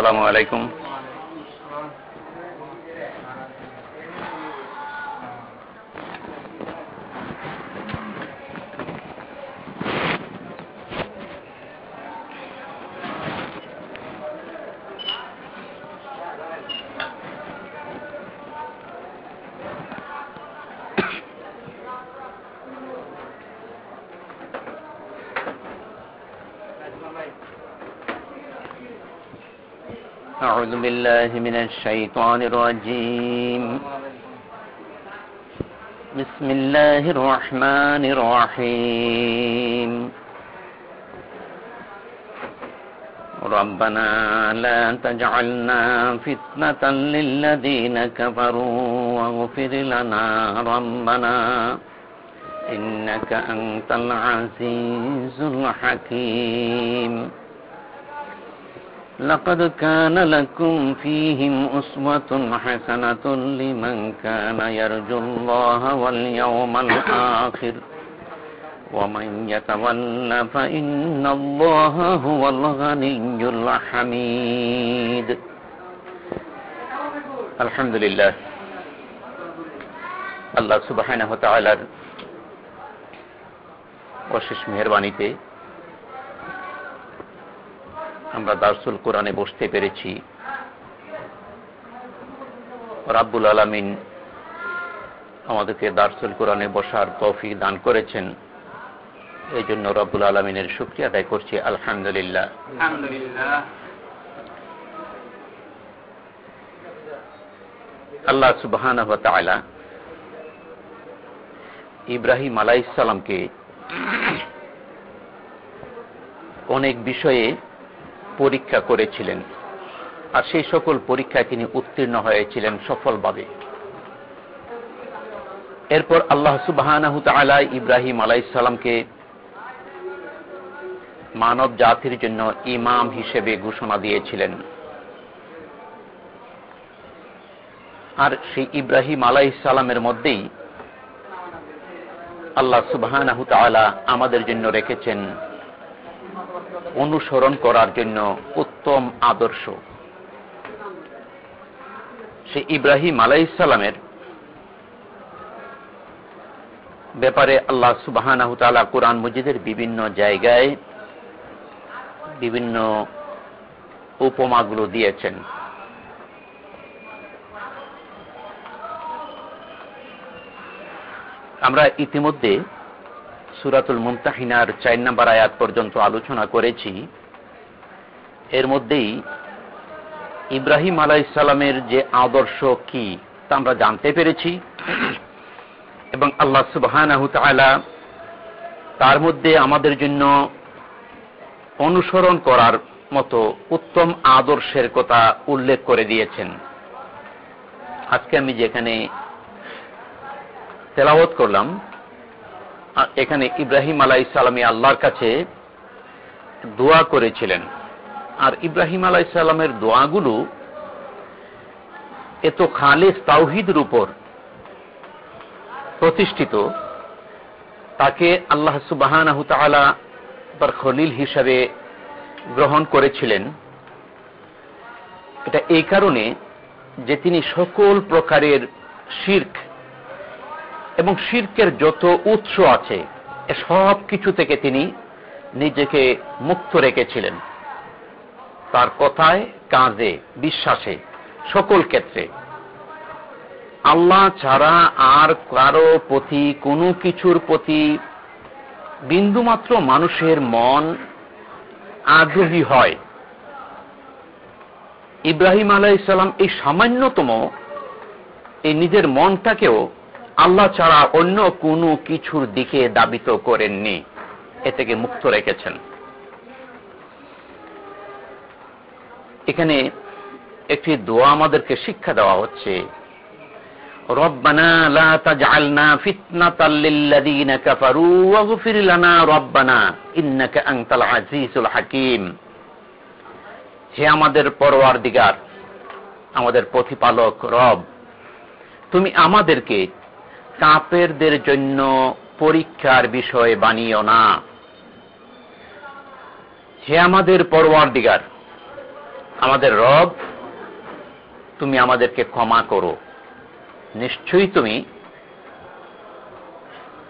আসসালামু আলাইকুম। بالله من الشيطان الرجيم. بسم الله الرحمن الرحيم. ربنا لا تجعلنا فتنة للذين كفروا واغفر لنا ربنا إنك أنت العزيز الحكيم. لقد كان لكم فيهم أسوة حسنة لمن كان يرجو الله واليوم الآخر ومن يتول فإن الله هو الغني الحميد الحمد لله আল্লাহ সুবাহ অশেষ মেহরবানিতে আমরা দারসুল কোরআনে বসতে পেরেছি। রাব্বুল আলমিন আমাদেরকে দারসুল কোরআনে বসার তৌফিক দান করেছেন। এই জন্য রব্বুল আলমিনের শুক্রিয়া আদায় করছি, আলহামদুলিল্লাহ। আল্লাহ সুবাহান ইব্রাহিম আলাইসালামকে অনেক বিষয়ে পরীক্ষা করেছিলেন। আর সেই সকল পরীক্ষায় তিনি উত্তীর্ণ হয়েছিলেন সফলভাবে। এরপর আল্লাহ সুবাহ ইব্রাহিম আলাইসাল্লামকে মানব জাতির জন্য ইমাম হিসেবে ঘোষণা দিয়েছিলেন। আর সেই ইব্রাহিম আলাইসালামের মধ্যেই আল্লাহ সুবাহ আমাদের জন্য রেখেছেন অনুসরণ করার জন্য উত্তম আদর্শ। সে ইব্রাহিম আলাইসালামের ব্যাপারে আল্লাহ সুবাহ কোরআন মজিদের বিভিন্ন জায়গায় বিভিন্ন উপমাগুলো দিয়েছেন। আমরা ইতিমধ্যে সুরাতুল মুমতাহিনার চার নম্বর আয়াত পর্যন্ত আলোচনা করেছি। এর মধ্যেই ইব্রাহিম আলাইসালামের যে আদর্শ কি, তা আমরা জানতে পেরেছি। এবং আল্লাহ সুবাহ তার মধ্যে আমাদের জন্য অনুসরণ করার মতো উত্তম আদর্শের কথা উল্লেখ করে দিয়েছেন। আজকে আমি যেখানে তেলাওত করলাম এখানে ইব্রাহিম আলাই সালামী আল্লাহর কাছে দোয়া করেছিলেন। আর ইব্রাহিম আলাই সালামের দোয়াগুলো এত খালেস তাওহিদের উপর প্রতিষ্ঠিত। তাকে আল্লাহ সুবাহ তার খলিল হিসাবে গ্রহণ করেছিলেন। এটা এই কারণে যে তিনি সকল প্রকারের শির্ক এবং শির্কের যত উৎস আছে সব কিছু থেকে তিনি নিজেকে মুক্ত রেখেছিলেন। তার কথায়, কাজে, বিশ্বাসে, সকল ক্ষেত্রে। আল্লাহ ছাড়া আর কারও প্রতি কোনো কিছুর প্রতি বিন্দুমাত্র মানুষের মন আগ্রহী হয়। ইব্রাহিম আলাইসাল্লাম এই সামান্যতম এই নিজের মনটাকেও আল্লাহ ছাড়া অন্য কোনো কিছুর দিকে দাবিত করেননি। এ থেকে মুক্ত রেখেছেন। এখানে একটি দোয়া আমাদেরকে শিক্ষা দেওয়া হচ্ছে। আমাদের প্রতিপালক রব, তুমি আমাদেরকে কাপেরদের জন্য পরীক্ষার বিষয় বানিও না। হে আমাদের পরওয়ার দিগার আমাদের রব, তুমি আমাদেরকে ক্ষমা করো। নিশ্চয়ই তুমি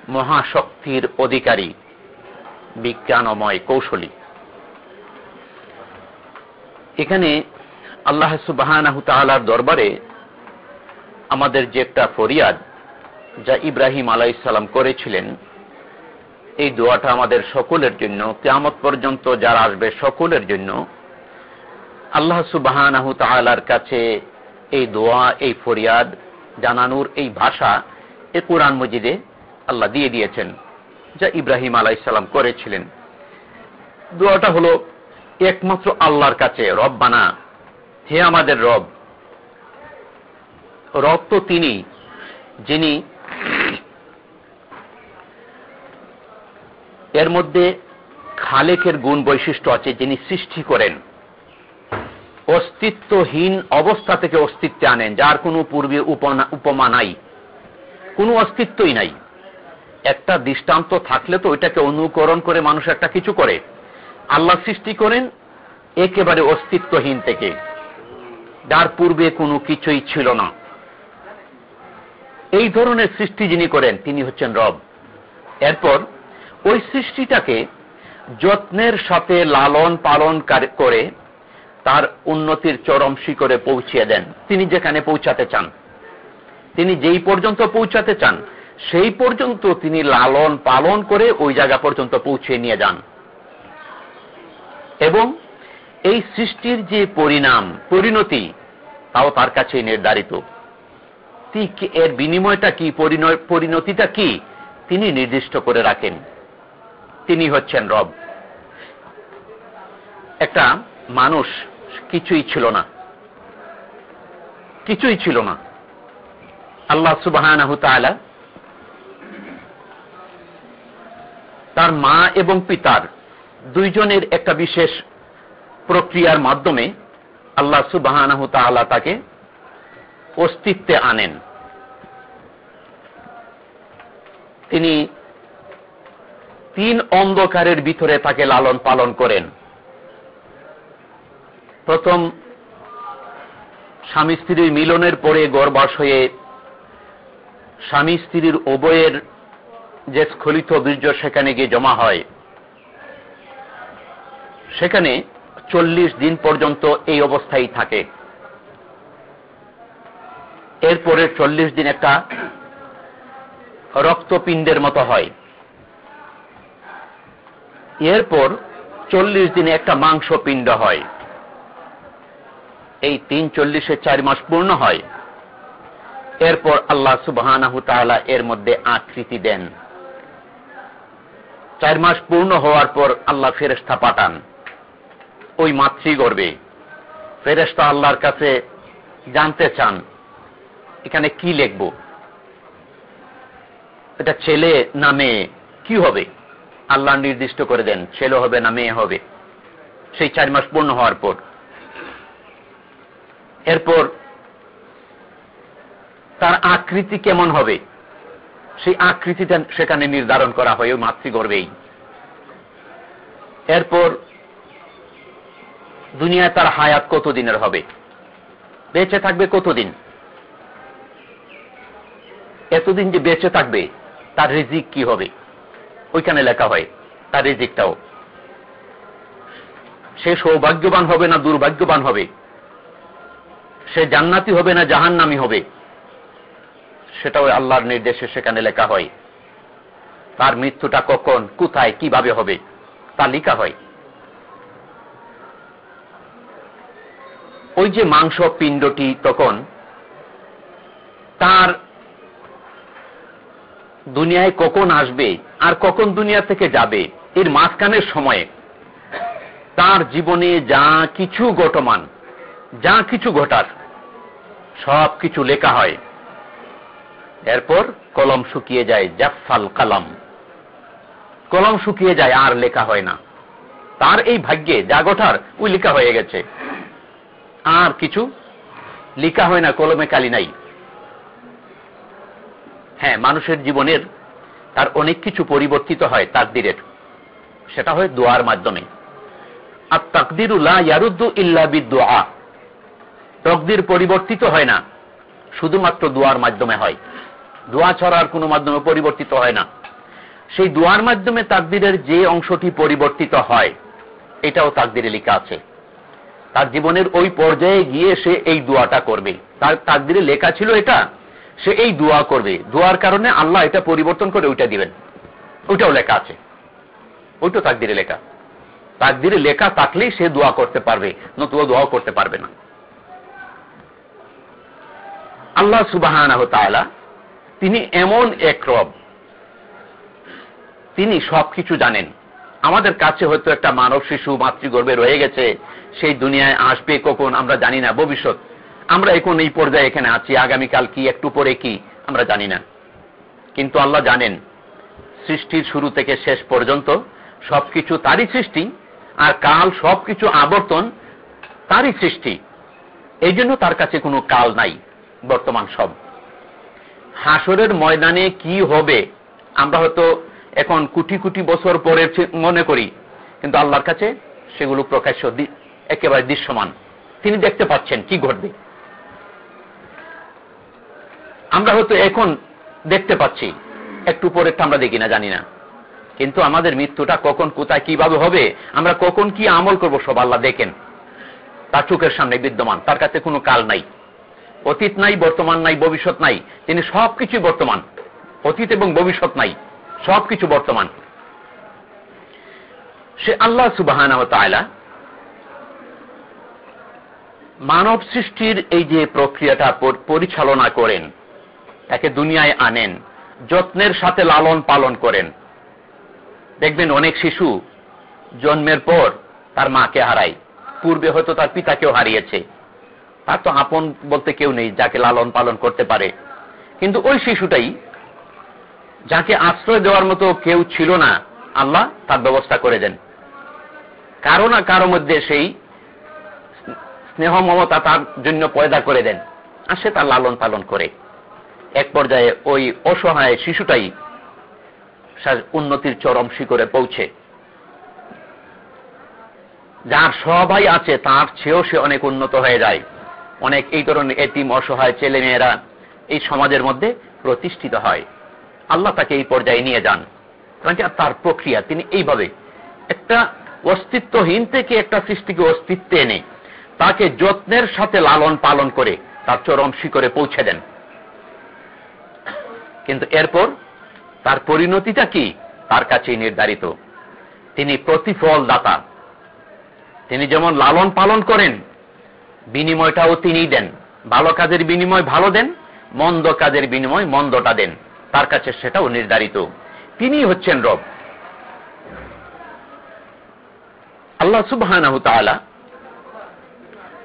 মহাশক্তির অধিকারী, বিজ্ঞানময়, কৌশলী। এখানে আল্লাহ সুবাহ দরবারে আমাদের যে একটা ফরিয়াদ যা ইব্রাহিম আলাইসাল্লাম করেছিলেন, এই দোয়াটা আমাদের সকলের জন্য, কেয়ামত পর্যন্ত যারা আসবে সকলের জন্য, আল্লাহ সুবাহান সুবাহ কাছে এই দোয়া, এই ফরিয়াদ জানানোর এই ভাষা এ কোরআন মজিদে আল্লাহ দিয়ে দিয়েছেন, যা ইব্রাহিম আলাইসাল্লাম করেছিলেন। দোয়াটা হলো একমাত্র আল্লাহর কাছে, রব বানা, হে আমাদের রব। রব তো তিনি, যিনি এর মধ্যে খালেকের গুণ বৈশিষ্ট্য আছে যিনি সৃষ্টি করেন। অস্তিত্বহীন অবস্থা থেকে অস্তিত্বে আনেন, যার কোনো পূর্বে উপমা নাই। কোনো অস্তিত্বই নাই। একটা দৃষ্টান্ত থাকলে তো ওইটাকে অনুকরণ করে মানুষ একটা কিছু করে। আল্লাহ সৃষ্টি করেন একেবারে অস্তিত্বহীন থেকে, যার পূর্বে কোনো কিছুই ছিল না। এই ধরনের সৃষ্টি যিনি করেন, তিনি হচ্ছেন রব। এরপর ওই সৃষ্টিটাকে যত্নের সাথে লালন পালন করে তার উন্নতির চরম শিখরে পৌঁছিয়ে দেন। তিনি যেখানে পৌঁছাতে চান, তিনি যেই পর্যন্ত পৌঁছাতে চান, সেই পর্যন্ত তিনি লালন পালন করে ওই জায়গা পর্যন্ত পৌঁছে নিয়ে যান। এবং এই সৃষ্টির যে পরিণাম, পরিণতি, তাও তার কাছে নির্ধারিত। এর বিনিময়টা কি পরিণতিটা কি, তিনি নির্দিষ্ট করে রাখেন। তিনি হচ্ছেন রব। একটা মানুষ কিছুই ছিল না। কিছুই ছিল না। আল্লাহ সুবাহ তার মা এবং পিতার দুইজনের একটা বিশেষ প্রক্রিয়ার মাধ্যমে আল্লাহ সুবাহ তাকে অস্তিত্বে আনেন। তিনি তিন অন্ধকারের ভিতরে তাকে লালন পালন করেন। প্রথম, স্বামী স্ত্রীর মিলনের পরে গর্বাস হয়ে স্বামী স্ত্রীর উভয়ের যে স্খলিত বীর্য সেখানে গিয়ে জমা হয়। সেখানে চল্লিশ দিন পর্যন্ত এই অবস্থায় থাকে। এরপরে চল্লিশ দিন একটা রক্তপিণ্ডের মতো হয়। এরপর চল্লিশ দিনে একটা মাংস পিণ্ড হয়। এই তিন চল্লিশের চার মাস পূর্ণ হয়। এরপর আল্লাহ সুবাহ এর মধ্যে আকৃতি দেন। চার মাস পূর্ণ হওয়ার পর আল্লাহ ফেরেস্তা পাঠান। ওই মাতৃগর্বে ফেরেস্তা আল্লাহর কাছে জানতে চান, এখানে কি লিখব? এটা ছেলে না মেয়ে? কি হবে? আল্লাহ নির্দিষ্ট করে দেন, ছেলে হবে না মেয়ে হবে। সেই চার মাস পূর্ণ হওয়ার পর। এরপর তার আকৃতি কেমন হবে? সেই আকৃতিটা সেখানে নির্ধারণ করা হয় ওই মাতৃগর্ভেই। এরপর দুনিয়ায় তার হায়াত কতদিনের হবে? বেঁচে থাকবে কতদিন? এতদিন যে বেঁচে থাকবে, তার রিজিক কি হবে? ওইখানে লেখা হয়, তার রিজিকটাও। সে সৌভাগ্যবান হবে না দুর্ভাগ্যবান হবে? সে জান্নাতি হবে না জাহান্নামি হবে? সেটাও আল্লাহর নির্দেশে সেখানে লেখা হয়। তার মৃত্যুটা কখন, কোথায়, কীভাবে হবে, তা লেখা হয়। ওই যে মাংস পিণ্ডটি তখন, তার দুনিয়ায় কখন আসবে? আর কখন দুনিয়া থেকে যাবে, এর মাঝখানের সময়ে। তার জীবনে যা কিছু ঘটমান, যা কিছু ঘটার, সব কিছু লেখা হয়। এরপর কলম শুকিয়ে যায় জাফাল কালাম। কলম শুকিয়ে যায় আর লেখা হয় না। তার এই ভাগ্যে যা ঘটার, ওই লেখা হয়ে গেছে। আর কিছু লেখা হয় না, কলমে কালি নাই। হ্যাঁ মানুষের জীবনের তার অনেক কিছু পরিবর্তিত হয় তার দিনের সেটা হয় দোয়ার মাধ্যমে। আর তাকদিরুল্লাহ ইয়ারুদ্দু ইল্লা বিদুয়া। তকদির পরিবর্তিত হয় না, শুধুমাত্র দোয়ার মাধ্যমে হয়। দোয়া ছড়ার কোনো মাধ্যমে পরিবর্তিত হয় না। সেই দোয়ার মাধ্যমে তাকদিরের যে অংশটি পরিবর্তিত হয়, এটাও তাকদিরে লেখা আছে। তার জীবনের ওই পর্যায়ে গিয়ে সে এই দোয়াটা করবে। তার তাকদিরে লেখা ছিল এটা সে এই দোয়া করবে। দোয়ার কারণে আল্লাহ এটা পরিবর্তন করে ওইটা দিবেন। ওইটাও লেখা আছে। ওইটাও তাকদিরে লেখা। তাকদিরে লেখা থাকলেই সে দোয়া করতে পারবে, নতুবা দোয়া করতে পারবে না। আল্লাহ সুবাহ তিনি এমন এক রব। তিনি সবকিছু জানেন। আমাদের কাছে হয়তো একটা মানব শিশু, মাতৃগর্ভে রয়ে গেছে। সেই দুনিয়ায় আসবে কখন আমরা জানি না। ভবিষ্যৎ আমরা এখন এই পর্যায়ে এখানে আছি, আগামীকাল কি, একটু পরে কি, আমরা জানি না। কিন্তু আল্লাহ জানেন, সৃষ্টির শুরু থেকে শেষ পর্যন্ত সবকিছু তারই সৃষ্টি আর কাল সবকিছু আবর্তন তারই সৃষ্টি। এই জন্য তার কাছে কোনো কাল নাই, বর্তমান সব। হাসরের ময়দানে কি হবে, আমরা হয়তো এখন কোটি কোটি বছর পরে মনে করি, কিন্তু আল্লাহর কাছে সেগুলো প্রকাশ্য একেবারে দৃশ্যমান। তিনি দেখতে পাচ্ছেন কি ঘটবে। আমরা হয়তো এখন দেখতে পাচ্ছি। একটু পরে আমরা দেখি না, জানি না। কিন্তু আমাদের মৃত্যুটা কখন, কোথায়, কীভাবে হবে, আমরা কখন কি আমল করব, সব আল্লাহ দেখেন। তার চোখের সামনে বিদ্যমান, তার কাছে কোনো কাল নাই। অতীত নাই, বর্তমান নাই, ভবিষ্যৎ নাই। তিনি সবকিছু বর্তমান। অতীত এবং ভবিষ্যৎ নাই, সবকিছু বর্তমান। সে আল্লাহ সুবাহ মানব সৃষ্টির এই যে প্রক্রিয়াটা পরিচালনা করেন তাকে দুনিয়ায় আনেন, যত্নের সাথে লালন পালন করেন। দেখবেন অনেক শিশু জন্মের পর তার মাকে হারায়। পূর্বে হয়তো তার পিতাকেও হারিয়েছে। তার তো আপন বলতে কেউ নেই, যাকে লালন পালন করতে পারে। কিন্তু ওই শিশুটাই যাকে আশ্রয় দেওয়ার মতো কেউ ছিল না, আল্লাহ তার ব্যবস্থা করে দেন। কারও না কারও মধ্যে সেই স্নেহ মমতা তার জন্য পয়দা করে দেন। আর সে তার লালন পালন করে। এক পর্যায়ে ওই অসহায় শিশুটাই উন্নতির চরম শিখরে পৌঁছে। যার সবাই আছে, তার চেয়েও সে অনেক উন্নত হয়ে যায়। অনেক এই ধরনের এটিম অসহায় ছেলে মেয়েরা এই সমাজের মধ্যে প্রতিষ্ঠিত হয়। আল্লাহ তাকে এই পর্যায়ে নিয়ে যান। কারণ কি? তার প্রক্রিয়া, তিনি এইভাবে একটা অস্তিত্বহীন থেকে একটা সৃষ্টিকে অস্তিত্বে এনে তাকে যত্নের সাথে লালন পালন করে তার চরম শিখরে পৌঁছে দেন। কিন্তু এরপর তার পরিণতিটা কি? তার কাছেই নির্ধারিত। তিনি প্রতিফল দাতা তিনি যেমন লালন পালন করেন, বিনিময়টাও তিনি দেন। ভালো কাজের বিনিময় ভালো দেন, মন্দ কাজের বিনিময় মন্দটা দেন। তার কাছে সেটাও নির্ধারিত। তিনি হচ্ছেন রব। আল্লাহ সুবাহ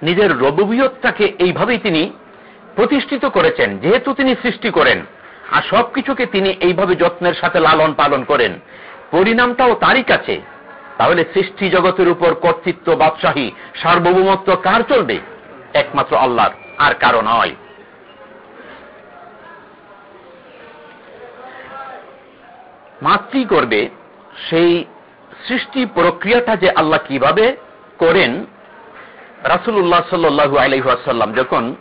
নিজের রববিয়তটাকে এইভাবেই তিনি প্রতিষ্ঠিত করেছেন, যেহেতু তিনি সৃষ্টি করেন। আর সবকিছুকে তিনি এইভাবে যত্নের সাথে লালন পালন করেন। পরিণামটাও তারই কাছে। তাহলে সৃষ্টি জগতের উপর কর্তৃত্ব, বাদশাহী, সার্বভৌমত্ব কার চলবে? একমাত্র আল্লাহর, আর কারও নয়। মাতৃ করবে সেই সৃষ্টি প্রক্রিয়াটা যে আল্লাহ কীভাবে করেন রাসুল্লাহ সাল্লু আলহাসাল্লাম যখন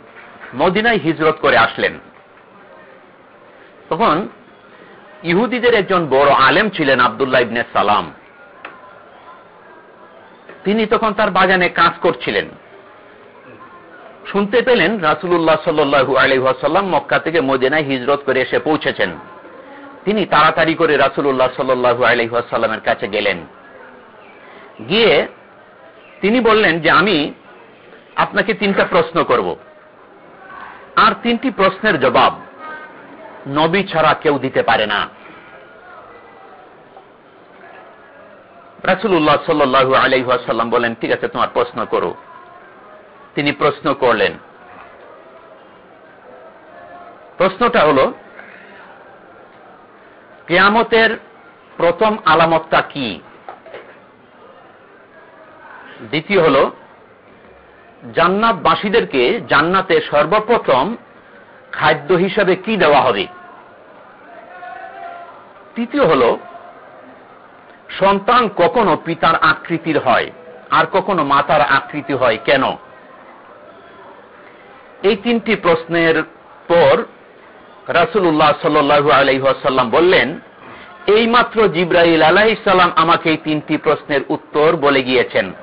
মদিনায় হিজরত করে আসলেন। তখন ইহুদিদের একজন বড় আলেম ছিলেন আবদুল্লাহ ইবনে সালাম। তিনি তখন তার বাগানে কাজ করছিলেন। শুনতে পেলেন রাসুল্লাহ সাল্লু আলহাসাল্লাম মক্কা থেকে মদিনায় হিজরত করে এসে পৌঁছেছেন। তিনি তাড়াতাড়ি করে রাসুল্লাহ সাল্লু আলহাসাল্লামের কাছে গেলেন। গিয়ে তিনি বললেন যে, আমি আপনাকে তিনটা প্রশ্ন করব। আর তিনটি প্রশ্নের জবাব নবী ছাড়া কেউ দিতে পারে না। রাসুল্লাহ সাল্লু আলাইসাল্লাম বলেন, ঠিক আছে, তোমার প্রশ্ন করো। তিনি প্রশ্ন করলেন। প্রশ্নটা হল, কেয়ামতের প্রথম আলামতটা কি? দ্বিতীয় হল, জান্নাতবাসীদেরকে জান্নাতে সর্বপ্রথম খাদ্য হিসাবে কি দেওয়া হবে? তৃতীয় হল, সন্তান কখনো পিতার আকৃতির হয়, আর কখনো মাতার আকৃতি হয়, কেন? এই তিনটি প্রশ্নের পর রাসুল্লাহ সাল্লু আলহাসাল্লাম বললেন, এইমাত্র জিব্রাইল আলাহিসাল্লাম আমাকে এই তিনটি প্রশ্নের উত্তর বলে গিয়েছেন।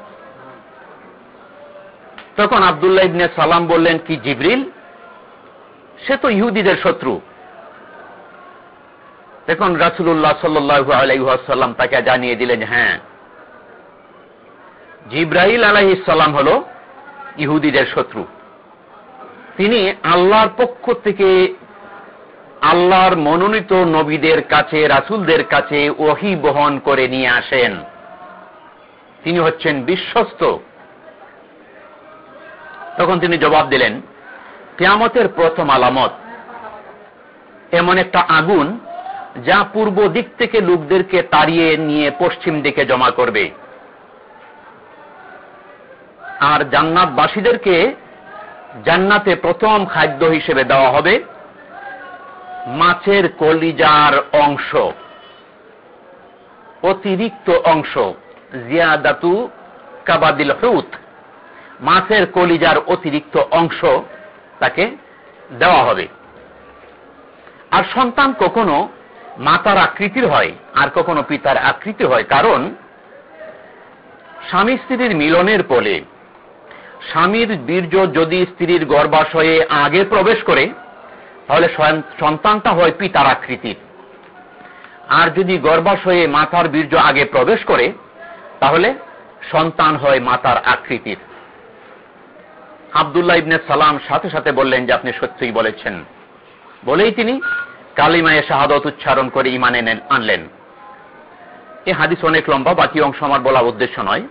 তখন আবদুল্লাহ ইবনে সালাম বললেন, কি জিব্রিল? সে তো ইহুদিদের শত্রু। তখন রাসুল্লাহ সাল্লু আলাইসাল্লাম তাকে জানিয়ে দিলেন হ্যাঁ জিব্রাহিল আলাহিসাল্লাম হল ইহুদিদের শত্রু। তিনি আল্লাহর পক্ষ থেকে আল্লাহর মনোনীত নবীদের কাছে, রাসুলদের কাছে ওহি বহন করে নিয়ে আসেন। তিনি হচ্ছেন বিশ্বস্ত। তখন তিনি জবাব দিলেন কেয়ামতের প্রথম আলামত। এমন একটা আগুন যা পূর্ব দিক থেকে লোকদেরকে তাড়িয়ে নিয়ে পশ্চিম দিকে জমা করবে। আর জান্নাতবাসীদেরকে জান্নাতে প্রথম খাদ্য হিসেবে দেওয়া হবে মাছের কলিজার অংশ, অতিরিক্ত অংশ, জিয়াদাতু কাবাদিল হুত, মাছের কলিজার অতিরিক্ত অংশ তাকে দেওয়া হবে। আর সন্তান কখনো মাতার আকৃতির হয়, আর কখনো পিতার আকৃতি হয়। কারণ, স্বামী স্ত্রীর মিলনের পলে স্বামীর বীর্য যদি স্ত্রীর গর্ভাশয়ে আগে প্রবেশ করে, তাহলে সন্তানটা হয় পিতার আকৃতির। আর যদি গর্ভাশয়ে মাতার বীর্য আগে প্রবেশ করে, তাহলে সন্তান হয় মাতার আকৃতির। আবদুল্লাহ ইবনে সালাম সাথে সাথে বললেন যে আপনি সত্যিই বলেছেন। বলেই তিনি কালিমায় শাহাদত উচ্চারণ করে ইমানে আনলেন। এ হাদিস অনেক লম্বা, বাকি অংশ আমার বলার উদ্দেশ্য নয়।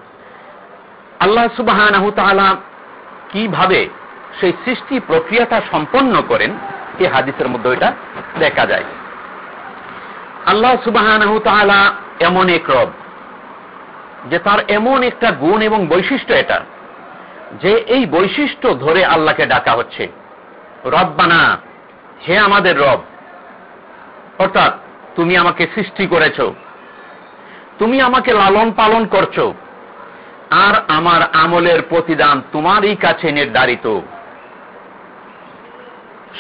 আল্লাহ সুবাহ কীভাবে সেই সৃষ্টি প্রক্রিয়াটা সম্পন্ন করেন, এ হাদিসের মধ্যে এটা দেখা যায়। আল্লাহ সুবাহ এমন এক রব, যে তার এমন একটা গুণ এবং বৈশিষ্ট্য এটা যে এই বৈশিষ্ট্য ধরে আল্লাহকে ডাকা হচ্ছে। রব্বানা, হে আমাদের রব, অর্থাৎ তুমি আমাকে সৃষ্টি করেছ, তুমি আমাকে লালন পালন করছ, আর আমার আমলের প্রতিদান তোমারই কাছে নির্ধারিত।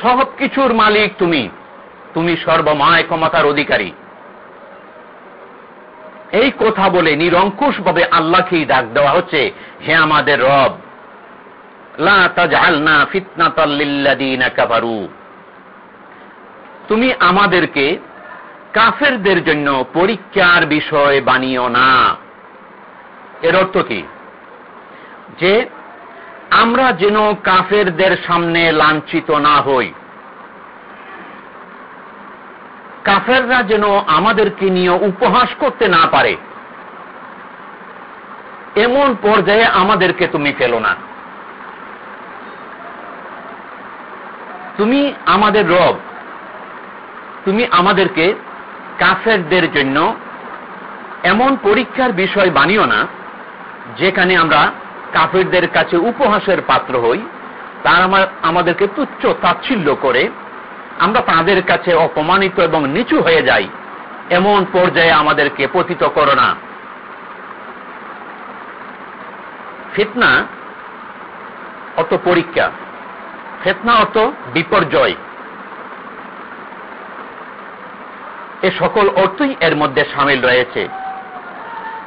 সব কিছুর মালিক তুমি তুমি সর্বমায় ক্ষমতার অধিকারী। এই কথা বলে নিরঙ্কুশ ভাবে আল্লাহকেই ডাক দেওয়া হচ্ছে, হে আমাদের রব। তুমি আমাদেরকে কাফেরদের জন্য পরীক্ষার বিষয় বানিও না। এর অর্থ কি? যে আমরা যেন কাফেরদের সামনে লাঞ্ছিত না হই। কাফেররা যেন আমাদেরকে নিয়ে উপহাস করতে না পারে। এমন পর্যায়ে আমাদেরকে তুমি ফেলো না। তুমি আমাদের রব। তুমি আমাদেরকে কাফেরদের জন্য এমন পরীক্ষার বিষয় বানিও না, যেখানে আমরা কাফেরদের কাছে উপহাসের পাত্র হই, তার আমাদেরকে তুচ্ছ তাচ্ছিল্য করে আমরা তাদের কাছে অপমানিত এবং নিচু হয়ে যাই, এমন পর্যায়ে আমাদেরকে পতিত করো না। ফিতনা অত পরীক্ষা। ফেতনা অর্থ বিপর্যয়। এ সকল অর্থই এর মধ্যে সামিল রয়েছে।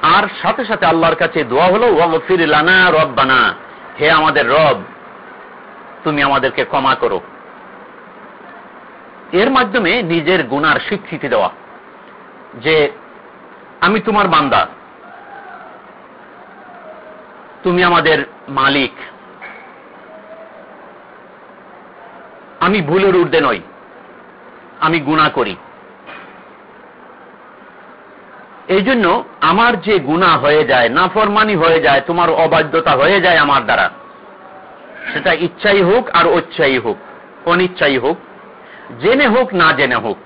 আর সাথে সাথে আল্লাহর কাছে দোয়া হলো, ওয়াগফির লানা রব্বানা হে আমাদের রব, তুমি আমাদেরকে ক্ষমা করো। এর মাধ্যমে নিজের গুনার স্বীকৃতি দেওয়া। যে আমি তোমার বান্দা, তুমি আমাদের মালিক। আমি ভুলের ঊর্ধ্বে নই। আমি গুণা করি। এই জন্য আমার যে গুণা হয়ে যায়, নাফরমানি হয়ে যায়, তোমার অবাধ্যতা হয়ে যায় আমার দ্বারা। সেটা ইচ্ছাই হোক আর অচ্ছাই হোক, অনিচ্ছাই হোক, জেনে হোক না জেনে হোক।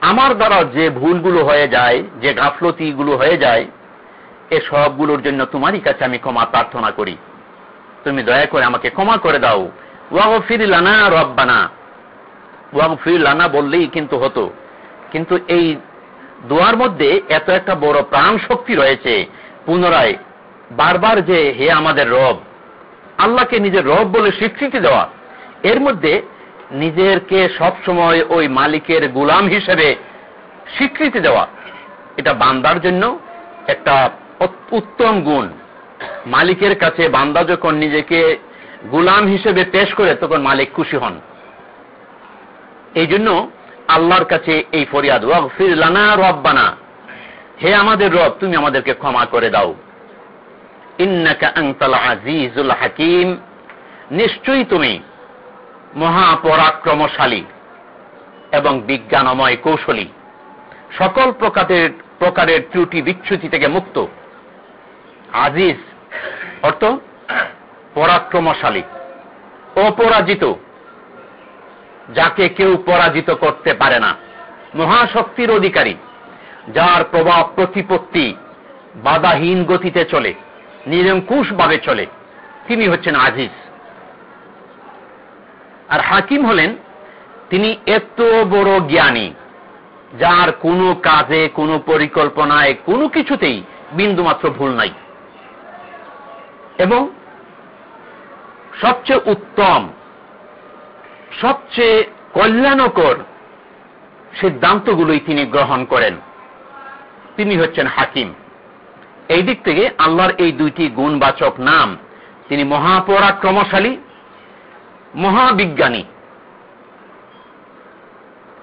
আমার দ্বারা যে ভুলগুলো হয়ে যায়, যে গাফলতিগুলো হয়ে যায়, এ সবগুলোর জন্য তোমারই কাছে আমি ক্ষমা প্রার্থনা করি। তুমি দয়া করে আমাকে ক্ষমা করে দাও। লানা বললেই কিন্তু হতো। কিন্তু এই দোয়ার মধ্যে এত একটা বড় প্রাণ শক্তি রয়েছে, পুনরায় বারবার যে হে আমাদের রব, আল্লাহকে নিজের রব বলে স্বীকৃতি দেওয়া, এর মধ্যে নিজেরকে সবসময় ওই মালিকের গুলাম হিসেবে স্বীকৃতি দেওয়া, এটা বান্দার জন্য একটা উত্তম গুণ। মালিকের কাছে বান্দা যখন নিজেকে গুলাম হিসেবে পেশ করে তখন মালিক খুশি হন। এই জন্য আল্লাহর কাছে এই ফরিয়াদ, ওয়াগফির লানা রব্বানা। হে আমাদের রব, তুমি আমাদেরকে ক্ষমা করে দাও। আজিজুল হাকিম। নিশ্চয়ই তুমি মহাপরাক্রমশালী এবং বিজ্ঞানময় কৌশলী। সকল প্রকারের প্রকারের ত্রুটি বিচ্ছুতি থেকে মুক্ত। আজিজ, অর্থ পরাক্রমশালী, অপরাজিত, যাকে কেউ পরাজিত করতে পারে না। মহাশক্তির অধিকারী, যার প্রভাব প্রতিপত্তি বাধাহীন গতিতে চলে নিরঙ্কুশ ভাবে চলে, তিনি হচ্ছেন আজিজ। আর হাকিম হলেন, তিনি এত বড় জ্ঞানী, যার কোনো কাজে, কোনো পরিকল্পনায় কোনো কিছুতেই বিন্দুমাত্র ভুল নাই। এবং সবচেয়ে উত্তম, সবচেয়ে কল্যাণকর সিদ্ধান্তগুলোই তিনি গ্রহণ করেন। তিনি হচ্ছেন হাকিম। এই দিক থেকে আল্লাহর এই দুইটি গুণবাচক নাম তিনি মহাপরাক্রমশালী, মহাবিজ্ঞানী।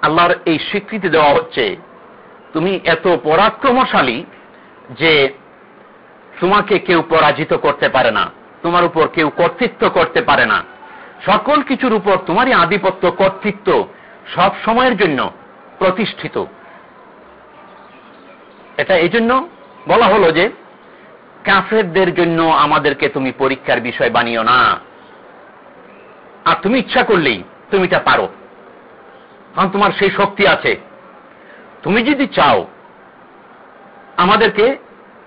আল্লাহর এই স্বীকৃতি দেওয়া হচ্ছে, তুমি এত পরাক্রমশালী যে তোমাকে কেউ পরাজিত করতে পারে না। তোমার উপর কেউ কর্তৃত্ব করতে পারে না। সকল কিছুর উপর তোমারই আধিপত্য কর্তৃত্ব সব সময়ের জন্য প্রতিষ্ঠিত। এটা এই জন্য বলা হলো যে, কাফেরদের জন্য আমাদেরকে তুমি পরীক্ষার বিষয় বানিও না। আর তুমি ইচ্ছা করলেই তুমি এটা পারো। কারণ তোমার সেই শক্তি আছে। তুমি যদি চাও আমাদেরকে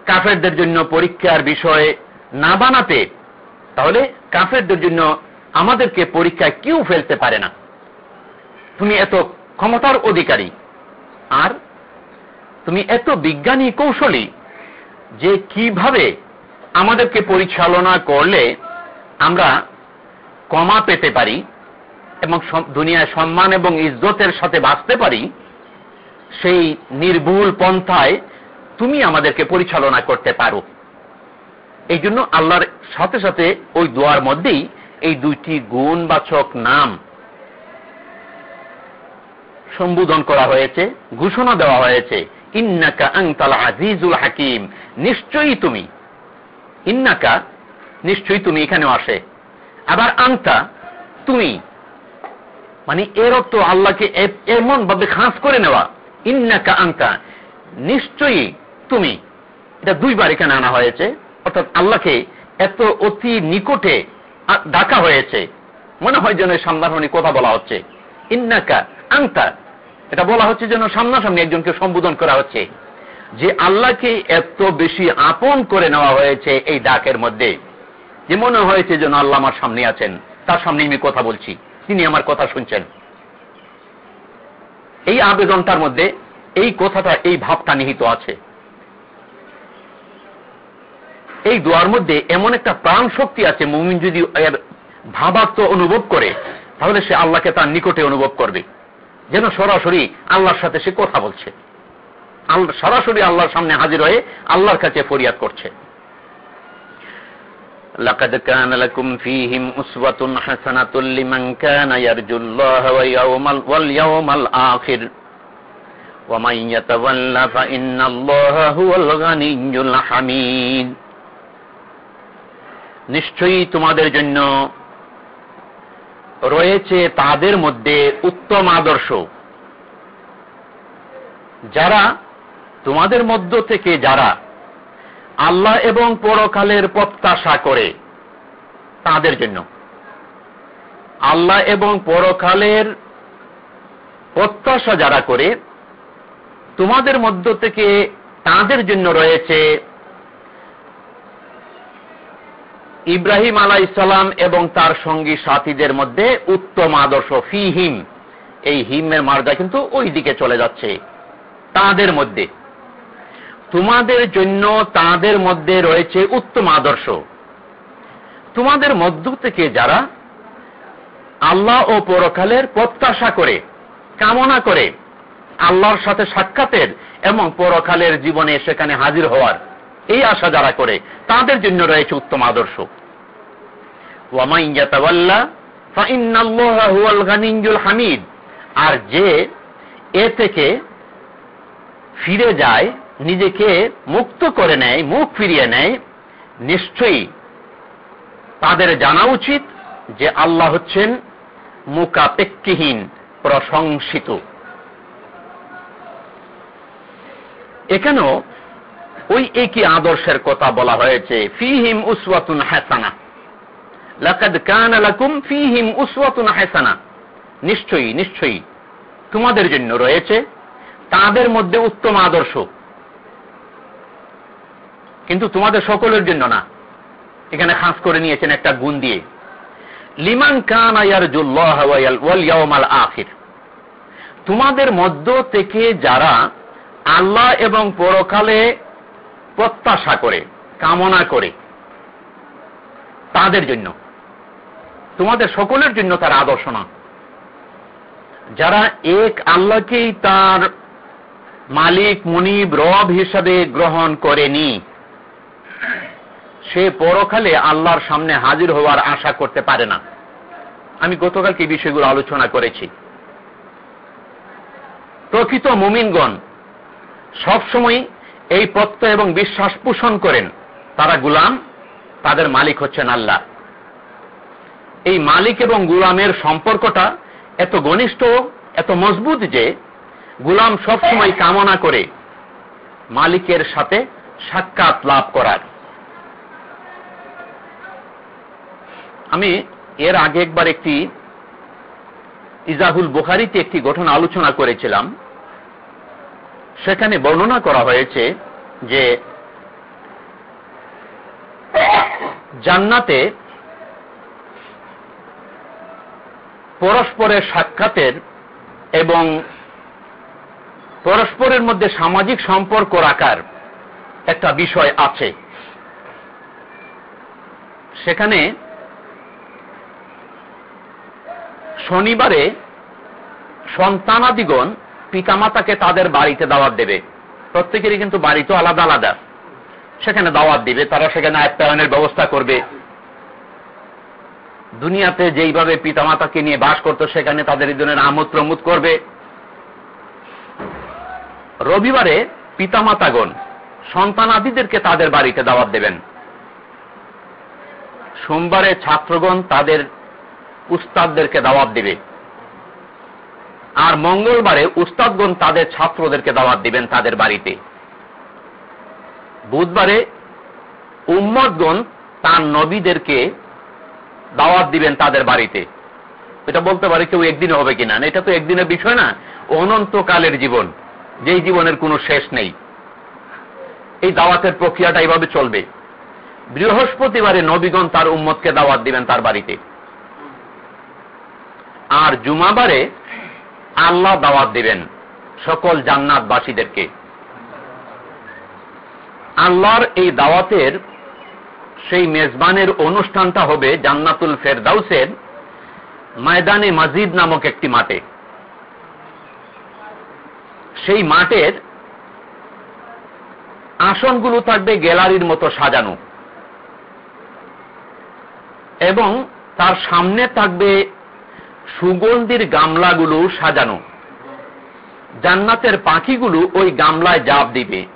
কাফেরদের জন্য পরীক্ষার বিষয়ে না বানাতে তাহলে কাফেরদের জন্য আমাদেরকে পরীক্ষায় কেউ ফেলতে পারে না। তুমি এত ক্ষমতার অধিকারী। আর তুমি এত বিজ্ঞানী কৌশলী যে কীভাবে আমাদেরকে পরিচালনা করলে আমরা কমা পেতে পারি এবং দুনিয়ায় সম্মান এবং ইজ্জতের সাথে বাঁচতে পারি, সেই নির্ভুল পন্থায় তুমি আমাদেরকে পরিচালনা করতে পারো। এই জন্য আল্লাহর সাথে সাথে ওই দোয়ার মধ্যেই এই দুইটি গুণবাচক নাম সম্বোধন করা হয়েছে, ঘোষণা দেওয়া হয়েছে। ইন্নাকা আংতাল আজিজুল হাকিম। নিশ্চয়ই তুমি। ইন্নাকা, নিশ্চয়ই তুমি এখানেও আসে। আবার আংতা তুমি। মানে এর অর্থ আল্লাহকে এমন ভাবে খাস করে নেওয়া। ইন্নাকা আংতা নিশ্চয়ই তুমি। এটা দুইবার এখানে আনা হয়েছে। অর্থাৎ আল্লাহকে এত অতি নিকটে ডাকা হয়েছে। মনে হয় যেন সামনাসামনি কথা বলা হচ্ছে। ইন্নাকা আংতা এটা বলা হচ্ছে যেন সামনাসামনি একজনকে সম্বোধন করা হচ্ছে। যে আল্লাহকে এত বেশি আপন করে নেওয়া হয়েছে এই ডাকের মধ্যে। যে মনে হয়েছে যেন আল্লাহ আমার সামনে আছেন। তার সামনে আমি কথা বলছি। তিনি আমার কথা শুনছেন। এই আবেদনটার মধ্যে এই কথাটা, এই ভাবটা নিহিত আছে। এই দোয়ার মধ্যে এমন একটা প্রাণ শক্তি আছে মুমিন যদি এর ভাবার্থ অনুভব করে তাহলে সে আল্লাহকে তার নিকটে অনুভব করবে যেন সরাসরি আল্লাহর সাথে সে কথা বলছে সরাসরি আল্লাহর সামনে হাজির হয়ে আল্লাহর কাছে ফরিয়াদ করছে لقد كان لكم فيهم أسوة حسنة لمن كان يرجو الله ويوم واليوم الآخر ومن يتولى فإن الله هو الغني الحميد নিশ্চয়ই তোমাদের জন্য রয়েছে তাদের মধ্যে উত্তম আদর্শ। যারা, তোমাদের মধ্য থেকে যারা আল্লাহ এবং পরকালের প্রত্যাশা করে, তাদের জন্য। আল্লাহ এবং পরকালের প্রত্যাশা যারা করে, তোমাদের মধ্য থেকে তাদের জন্য রয়েছে ইব্রাহিম আলাহ ইসলাম এবং তার সঙ্গী সাথীদের মধ্যে উত্তম আদর্শ ফি হিম। এই হিমের মার্গা কিন্তু ওই দিকে চলে যাচ্ছে। তাদের মধ্যে। তোমাদের জন্য তাদের মধ্যে রয়েছে উত্তম আদর্শ। তোমাদের মধ্য থেকে যারা আল্লাহ ও পরকালের প্রত্যাশা করে, কামনা করে, আল্লাহর সাথে সাক্ষাতের এবং পরকালের জীবনে সেখানে হাজির হওয়ার এই আশা যারা করে, তাদের জন্য রয়েছে উত্তম আদর্শ। হামিদ। আর যে এ থেকে ফিরে যায়, নিজেকে মুক্ত করে নেয়, মুখ ফিরিয়ে নেয়, নিশ্চয়ই তাদের জানা উচিত যে আল্লাহ হচ্ছেন মুকাপেক্ষিহীন প্রশংসিত। এখানেও ওই একই আদর্শের কথা বলা হয়েছে, ফিহিম উসওয়াতুন হাসানা। লাকাদ কানা লাকুম ফিহিম উসওয়াতুন হাসানা। নিশ্চয়ই নিশ্চয়ই। তোমাদের জন্য রয়েছে, তাদের মধ্যে উত্তম আদর্শ। কিন্তু তোমাদের সকলের জন্য না। এখানে খাস করে নিয়েছেন একটা গুণ দিয়ে। লিমান কান আয়ার আখির। তোমাদের মধ্য থেকে যারা আল্লাহ এবং পরকালে প্রত্যাশা করে, কামনা করে। তাদের জন্য। তোমাদের সকলের জন্য তার আদর্শ না। যারা এক আল্লাহকেই তার মালিক, মনিব, রব হিসাবে গ্রহণ করেনি, সে পরকালে আল্লাহর সামনে হাজির হওয়ার আশা করতে পারে না। আমি গতকালকে বিষয়গুলো আলোচনা করেছি। প্রকৃত মুমিনগণ সবসময় এই প্রত্যয় এবং বিশ্বাস পোষণ করেন। তারা গুলাম, তাদের মালিক হচ্ছেন আল্লাহ। এই মালিক এবং গুলামের সম্পর্কটা এত ঘনিষ্ঠ, এত মজবুত যে গুলাম সবসময় কামনা করে মালিকের সাথে সাক্ষাৎ লাভ করার। আমি এর আগে একবার একটি ইজাহুল বুখারিতে একটি গঠন আলোচনা করেছিলাম। সেখানে বর্ণনা করা হয়েছে যে জান্নাতে পরস্পরের সাক্ষাতের এবং পরস্পরের মধ্যে সামাজিক সম্পর্ক রাখার একটা বিষয় আছে। সেখানে শনিবারে সন্তানাদিগণ পিতামাতাকে তাদের বাড়িতে দাওয়াত দেবে। প্রত্যেকেরই কিন্তু বাড়ি তো আলাদা আলাদা। সেখানে দাওয়াত দিবে, তারা সেখানে আপ্যায়নের ব্যবস্থা করবে। দুনিয়াতে যেইভাবে পিতামাতাকে নিয়ে বাস করত, সেখানে তাদের এই ধরনের আমোদ প্রমোদ করবে। রবিবারে পিতামাতাগণ সন্তানাদিদেরকে তাদের বাড়িতে দাওয়াত দেবেন। সোমবারে ছাত্রগণ তাদের উস্তাদদেরকে দাওয়াত দিবে। আর মঙ্গলবারে উস্তাদগণ তাদের ছাত্রদেরকে দাওয়াত দিবেন তাদের বাড়িতে। বুধবারে উম্মদগণ তার নবীদেরকে দাওয়াত দিবেন তাদের বাড়িতে। এটা বলতে পারে কেউ একদিনে হবে কিনা। এটা তো একদিনের বিষয় না, অনন্তকালের জীবন, যেই জীবনের কোনো শেষ নেই। এই দাওয়াতের প্রক্রিয়াটা এইভাবে চলবে। বৃহস্পতিবারে নবীগণ তার উম্মতকে দাওয়াত দিবেন তার বাড়িতে। আর জুমাবারে আল্লাহ দাওয়াত দিবেন সকল জান্নাতবাসীদেরকে। আল্লাহর এই দাওয়াতের সেই মেজবানের অনুষ্ঠানটা হবে জান্নাতুল ফেরদাউসের ময়দানে মাজিদ নামক একটি মাঠে। সেই মাঠের আসনগুলো থাকবে গ্যালারির মতো সাজানো। এবং তার সামনে থাকবে সুগন্ধির গামলাগুলো সাজানো। জান্নাতের পাখিগুলো ওই গামলায় জাপ দিবে।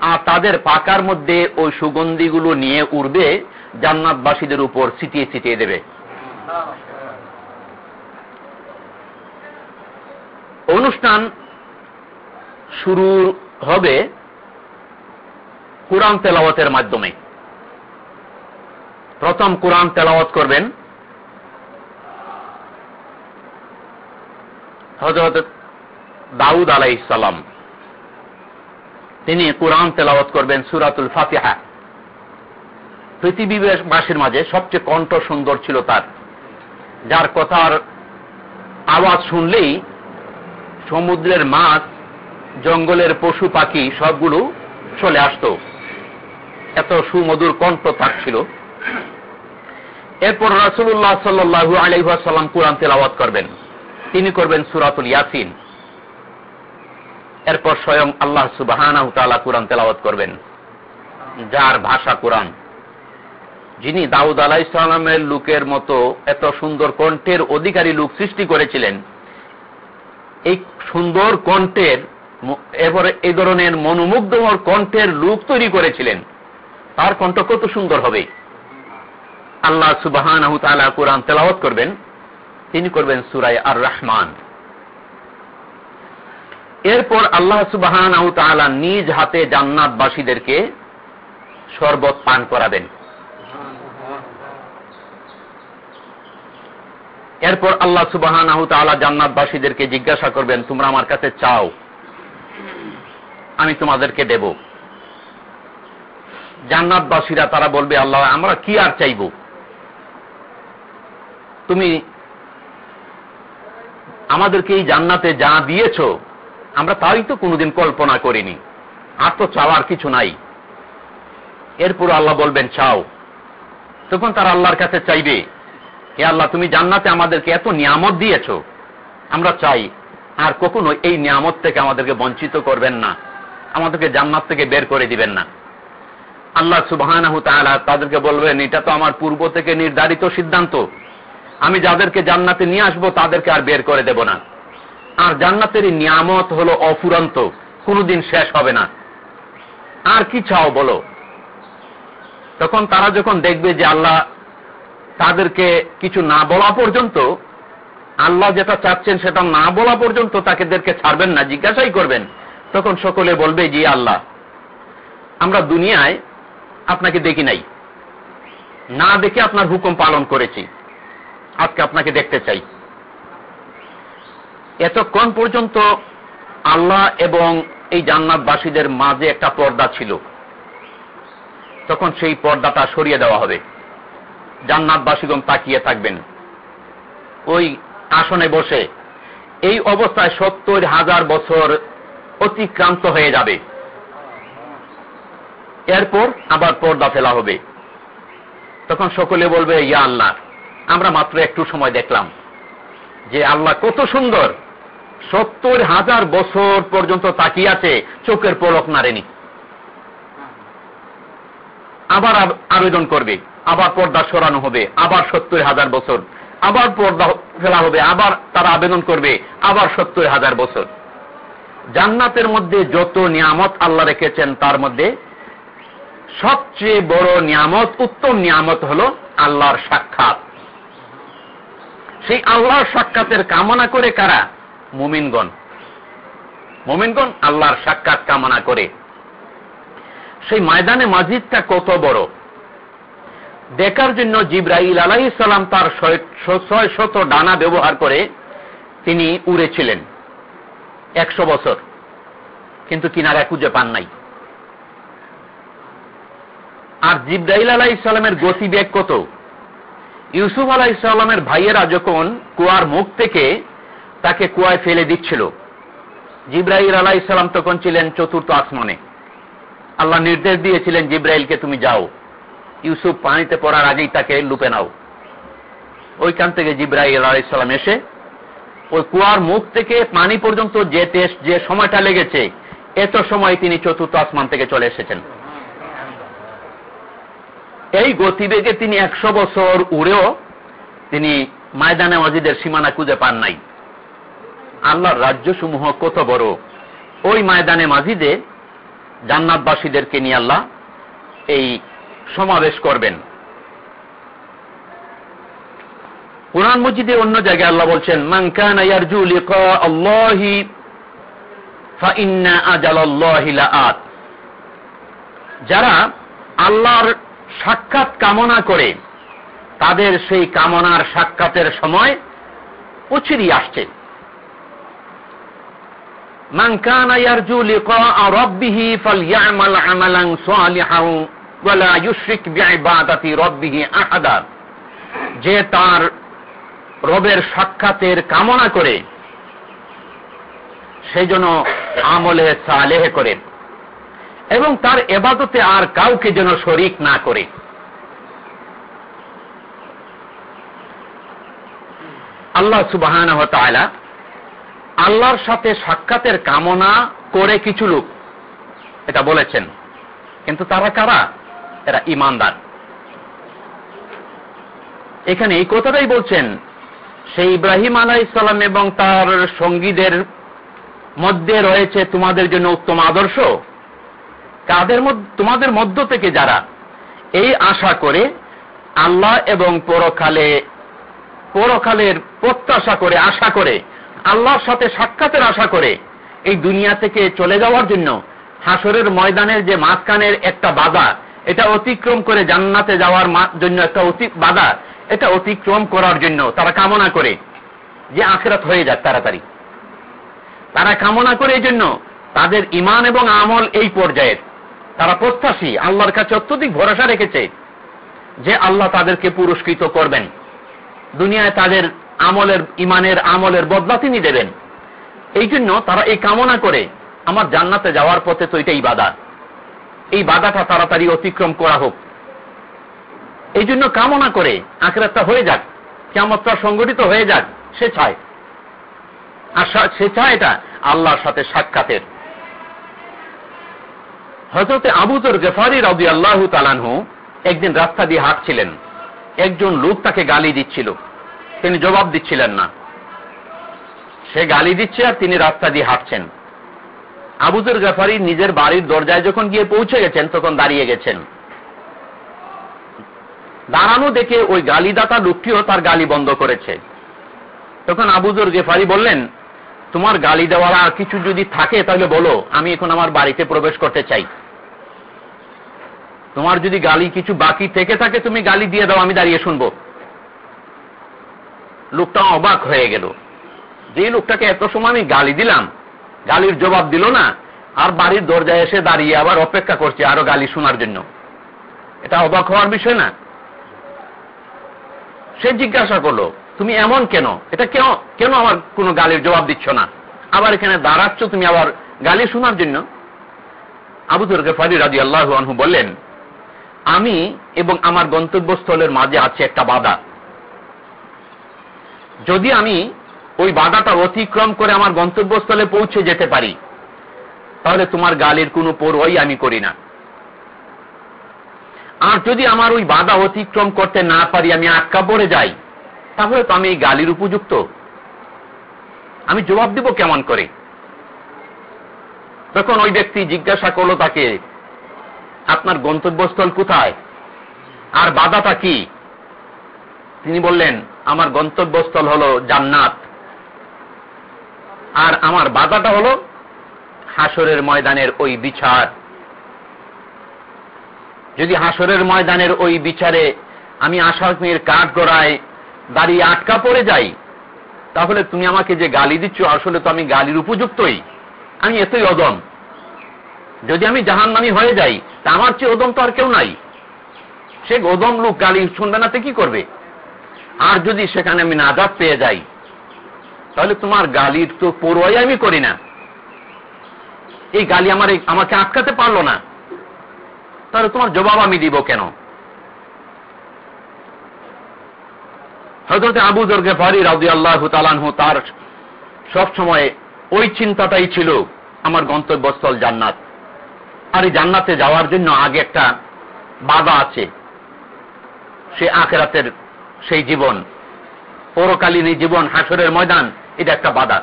আর তাদের পাকার মধ্যে ওই সুগন্ধিগুলো নিয়ে উড়বে, জান্নাতবাসীদের উপর ছিটিয়ে ছিটিয়ে দেবে। অনুষ্ঠান শুরু হবে কোরআন তেলাওয়াতের মাধ্যমে। প্রথম কোরআন তেলাওয়াত করবেন হজরত দাউদ আলাই সালাম। তিনি কোরআন তেলাওয়াত করবেন সুরাতুল ফাতিহা। পৃথিবীবাসীর মাঝে সবচেয়ে কণ্ঠ সুন্দর ছিল তার। যার কথার আওয়াজ শুনলেই সমুদ্রের মাছ, জঙ্গলের পশু পাখি সবগুলো চলে আসত। এত সুমধুর কণ্ঠ থাকছিল এরপর রাসুল্লাহ সাল্লু আলহাসাল্লাম কোরআন তেলাওয়াত করবেন। তিনি করবেন সুরাতুল ইয়াসিন। এরপর স্বয়ং আল্লাহ সুবাহ কোরআন তেলাওয়াত করবেন। যার ভাষা কোরআন। যিনি দাউদ আলাহ ইসলামের লুকের মতো এত সুন্দর কণ্ঠের অধিকারী লুক সৃষ্টি করেছিলেন, এই সুন্দর কণ্ঠের এরপরে এই ধরনের মনোমুগ্ধমর কণ্ঠের লুক তৈরি করেছিলেন। তার কণ্ঠ কত সুন্দর হবে। আল্লাহ সুবাহান কোরআন তেলাওয়াত করবেন। তিনি করবেন সুরাই আর রহমান এরপর আল্লাহ সুবাহান নিজ হাতে জান্নাতবাসীদেরকে শরবত পান করাবেন। এরপর আল্লাহ সুবাহান জান্নাতবাসীদেরকে জিজ্ঞাসা করবেন, তোমরা আমার কাছে চাও? আমি তোমাদেরকে দেব। জান্নাতবাসীরা তারা বলবে, আল্লাহ, আমরা কি আর চাইব? তুমি আমাদেরকে এই জান্নাতে যা দিয়েছ, আমরা তাই তো কোনোদিন কল্পনা করিনি। আর তো চাওয়ার কিছু নাই। এরপর আল্লাহ বলবেন, চাও। তখন তারা আল্লাহর কাছে চাইবে, হে আল্লাহ, তুমি জান্নাতে আমাদেরকে এত নিয়ামত দিয়েছ। আমরা চাই, আর কখনো এই নিয়ামত থেকে আমাদেরকে বঞ্চিত করবেন না। আমাদেরকে জান্নাত থেকে বের করে দিবেন না। আল্লাহ সুবাহ তাদেরকে বলবেন, এটা তো আমার পূর্ব থেকে নির্ধারিত সিদ্ধান্ত। আমি যাদেরকে জান্নাতে নিয়ে আসব, তাদেরকে আর বের করে দেব না। আর জান্নাতের নিয়ামত হলো অফুরন্ত, কোনদিন শেষ হবে না। আর কি চাও বলো? তখন তারা যখন দেখবে যে আল্লাহ তাদেরকে কিছু না বলা পর্যন্ত, আল্লাহ যেটা চাচ্ছেন সেটা না বলা পর্যন্ত তাকেদেরকে ছাড়বেন না, জিজ্ঞাসাই করবেন। তখন সকলে বলবে, জি আল্লাহ, আমরা দুনিয়ায় আপনাকে দেখি নাই। না দেখে আপনার হুকুম পালন করেছি। আজকে আপনাকে দেখতে চাই। এতক্ষণ পর্যন্ত আল্লাহ এবং এই জান্নাতবাসীদের মাঝে একটা পর্দা ছিল। তখন সেই পর্দাটা সরিয়ে দেওয়া হবে। জান্নাতবাসীগণ তাকিয়ে থাকবেন। ওই আসনে বসে এই অবস্থায় সত্তর হাজার বছর অতিক্রান্ত হয়ে যাবে। এরপর আবার পর্দা ফেলা হবে। তখন সকলে বলবে, ইয়া আল্লাহ আমরা মাত্র একটু সময় দেখলাম যে আল্লাহ কত সুন্দর সত্তর হাজার বছর পর্যন্ত তাকিয়ে আছে চোখের পলক নারেনি আবার আবেদন করবে, আবার পর্দা সরানো হবে, আবার সত্তর হাজার বছর, আবার পর্দা ফেলা হবে, আবার তারা আবেদন করবে, আবার সত্তর হাজার বছর। জান্নাতের মধ্যে যত নিয়ামত আল্লাহ রেখেছেন, তার মধ্যে সবচেয়ে বড় নিয়ামত, উত্তম নিয়ামত হল আল্লাহর সাক্ষাৎ। সেই আল্লাহর সাক্ষাতের কামনা করে কারা? মুমিনগণ। মুমিনগণ আল্লাহর সাক্ষাৎ কামনা করে। সেই ময়দানে মাজিদটা কত বড়? দেখার জন্য জিব্রাইল আলাহ সালাম তার ছয় শত ডানা ব্যবহার করে তিনি উড়েছিলেন। একশো বছর। কিন্তু কিনারা খুঁজে পান নাই। আর জিব্রাইল আলাহ ইসলামের গতিবেগ কত? ইউসুফ আলাহ ইসলামের ভাইয়েরা যখন কুয়ার মুখ থেকে তাকে কুয়ায় ফেলে দিচ্ছিল, জিব্রাইল আলাহ ইসলাম তখন ছিলেন চতুর্থ আসমানে। আল্লাহ নির্দেশ দিয়েছিলেন, জিব্রাইলকে তুমি যাও। ইউসুফ পানিতে পড়ার আগেই তাকে লুপে নাও। ওইখান থেকে জিব্রাইল আলাহ ইসলাম এসে ওই কুয়ার মুখ থেকে পানি পর্যন্ত যে টেস্ট, যে সময়টা লেগেছে, এত সময় তিনি চতুর্থ আসমান থেকে চলে এসেছেন। এই গতিবেগে তিনি একশো বছর উড়েও তিনি ময়দানে মসজিদের সীমানা খুঁজে পান নাই। আল্লাহর রাজ্যসমূহ কত বড়। ওই ময়দানে মাঝিদে জান্নাতবাসীদেরকে নিয়ে আল্লাহ এই সমাবেশ করবেন। কোরআন মসজিদে অন্য জায়গায় আল্লাহ বলছেন আজালাল্লাহি লাআত যারা আল্লাহর সাক্ষাৎ কামনা করে তাদের সেই কামনার সাক্ষাতের সময় উচিরই আসছে। যে তার রবের সাক্ষাতের কামনা করে সেজন্য আমলে সালেহ করে। এবং তার এবাদতে আর কাউকে যেন শরিক না করে। আল্লাহ সুবাহ আল্লাহর সাথে সাক্ষাতের কামনা করে কিছু লোক এটা বলেছেন। কিন্তু তারা কারা? এরা ইমানদার এখানে এই কথাটাই বলছেন, সেই ইব্রাহিম আলাহ ইসলাম এবং তার সঙ্গীদের মধ্যে রয়েছে তোমাদের জন্য উত্তম আদর্শ। কাদের তোমাদের মধ্য থেকে যারা এই আশা করে আল্লাহ এবং পরকালে, পরকালের প্রত্যাশা করে, আশা করে, আল্লাহর সাথে সাক্ষাতের আশা করে এই দুনিয়া থেকে চলে যাওয়ার জন্য হাসরের ময়দানের যে মাঝখানের একটা বাধা, এটা অতিক্রম করে জান্নাতে যাওয়ার জন্য একটা বাধা, এটা অতিক্রম করার জন্য তারা কামনা করে যে আখেরাত হয়ে যাক তাড়াতাড়ি। তারা কামনা করে এই জন্য তাদের ইমান এবং আমল এই পর্যায়ের। তারা প্রত্যাশী, আল্লাহর কাছে অত্যধিক ভরসা রেখেছে যে আল্লাহ তাদেরকে পুরস্কৃত করবেন। দুনিয়ায় তাদের আমলের, ইমানের আমলের বদলা তিনি দেবেন। এই জন্য তারা এই কামনা করে আমার জান্নাতে যাওয়ার পথে তো এটাই বাধা। এই বাধাটা তাড়াতাড়ি অতিক্রম করা হোক। এই জন্য কামনা করে আখেরাতটা হয়ে যাক কেমতটা সংগঠিত হয়ে যাক, সে চায় আর সে চায় এটা আল্লাহর সাথে সাক্ষাতের। হজরতে আবুতর গেফারি রবি আল্লাহ তালানহু একদিন রাস্তা দিয়ে হাঁটছিলেন। একজন লোক তাকে গালি দিচ্ছিল। তিনি জবাব দিচ্ছিলেন না। সে গালি দিচ্ছে আর তিনি রাস্তা দিয়ে হাঁটছেন। আবুদুর গাফারি নিজের বাড়ির দরজায় যখন গিয়ে পৌঁছে গেছেন, তখন দাঁড়িয়ে গেছেন। দাঁড়ানো দেখে ওই গালিদাতা লোকটিও তার গালি বন্ধ করেছে। তখন আবুজুর গেফারি বললেন তোমার গালি দেওয়ার আর কিছু যদি থাকে, তাহলে বলো, আমি এখন আমার বাড়িতে প্রবেশ করতে চাই। তোমার যদি গালি কিছু বাকি থেকে থাকে, তুমি গালি দিয়ে দাও, আমি দাঁড়িয়ে শুনব। লোকটা অবাক হয়ে গেল। যে লোকটাকে এত সময় আমি গালি দিলাম, গালির জবাব দিল না, আর বাড়ির দরজায় এসে দাঁড়িয়ে আবার অপেক্ষা করছে আরও গালি শোনার জন্য। এটা অবাক হওয়ার বিষয় না। সে জিজ্ঞাসা করল তুমি এমন কেন? এটা কেন কেন আমার কোনো গালির জবাব দিচ্ছ না? আবার এখানে দাঁড়াচ্ছ তুমি আবার গালি শোনার জন্য? আবুদুর গেফারি রাজি আল্লাহ আনহু বললেন, আমি এবং আমার গন্তব্যস্থলের মাঝে আছে একটা বাধা। যদি আমি ওই বাধাটা অতিক্রম করে আমার গন্তব্যস্থলে পৌঁছে যেতে পারি, তাহলে তোমার গালির কোনো পরোয়াই আমি করি না। আর যদি আমার ওই বাধা অতিক্রম করতে না পারি, আমি আটকা পড়ে যাই তাহলে তো আমি এই গালির উপযুক্ত? আমি জবাব দিব কেমন করে? তখন ওই ব্যক্তি জিজ্ঞাসা করল তাকে, আপনার গন্তব্যস্থল কোথায়? আর বাধাটা কি? তিনি বললেন, আমার গন্তব্যস্থল হল জান্নাত। আর আমার বাধাটা হল হাসরের ময়দানের ওই বিচার। যদি হাসরের ময়দানের ওই বিচারে আমি আসামির কাঠ গড়ায় দাঁড়িয়ে আটকা পড়ে যাই। তাহলে তুমি আমাকে যে গালি দিচ্ছ, আসলে তো আমি গালির উপযুক্তই। আমি এতই অদম। যদি আমি জাহান্নামি হয়ে যাই, তা আমার চেয়ে ওদম তো আর কেউ নাই। সে ওদম লোক গালি শুনবে না কি করবে? আর যদি সেখানে আমি নাজাদ পেয়ে যাই, তাহলে তোমার গালির তো পড়ুয়াই আমি করি না। এই গালি আমার আমাকে আটকাতে পারল না। তাহলে তোমার জবাব আমি দিব কেন? হজরত আবু জর্গে ফারি রাউদি আল্লাহ তালানহু তার সবসময় ওই চিন্তাটাই ছিল, আমার গন্তব্যস্থল জান্নাত। আর এই জান্নাতে যাওয়ার জন্য আগে একটা বাধা আছে, সে আখেরাতের সেই জীবন, পরকালীন এই জীবন হাসরের ময়দান, এটা একটা বাধা।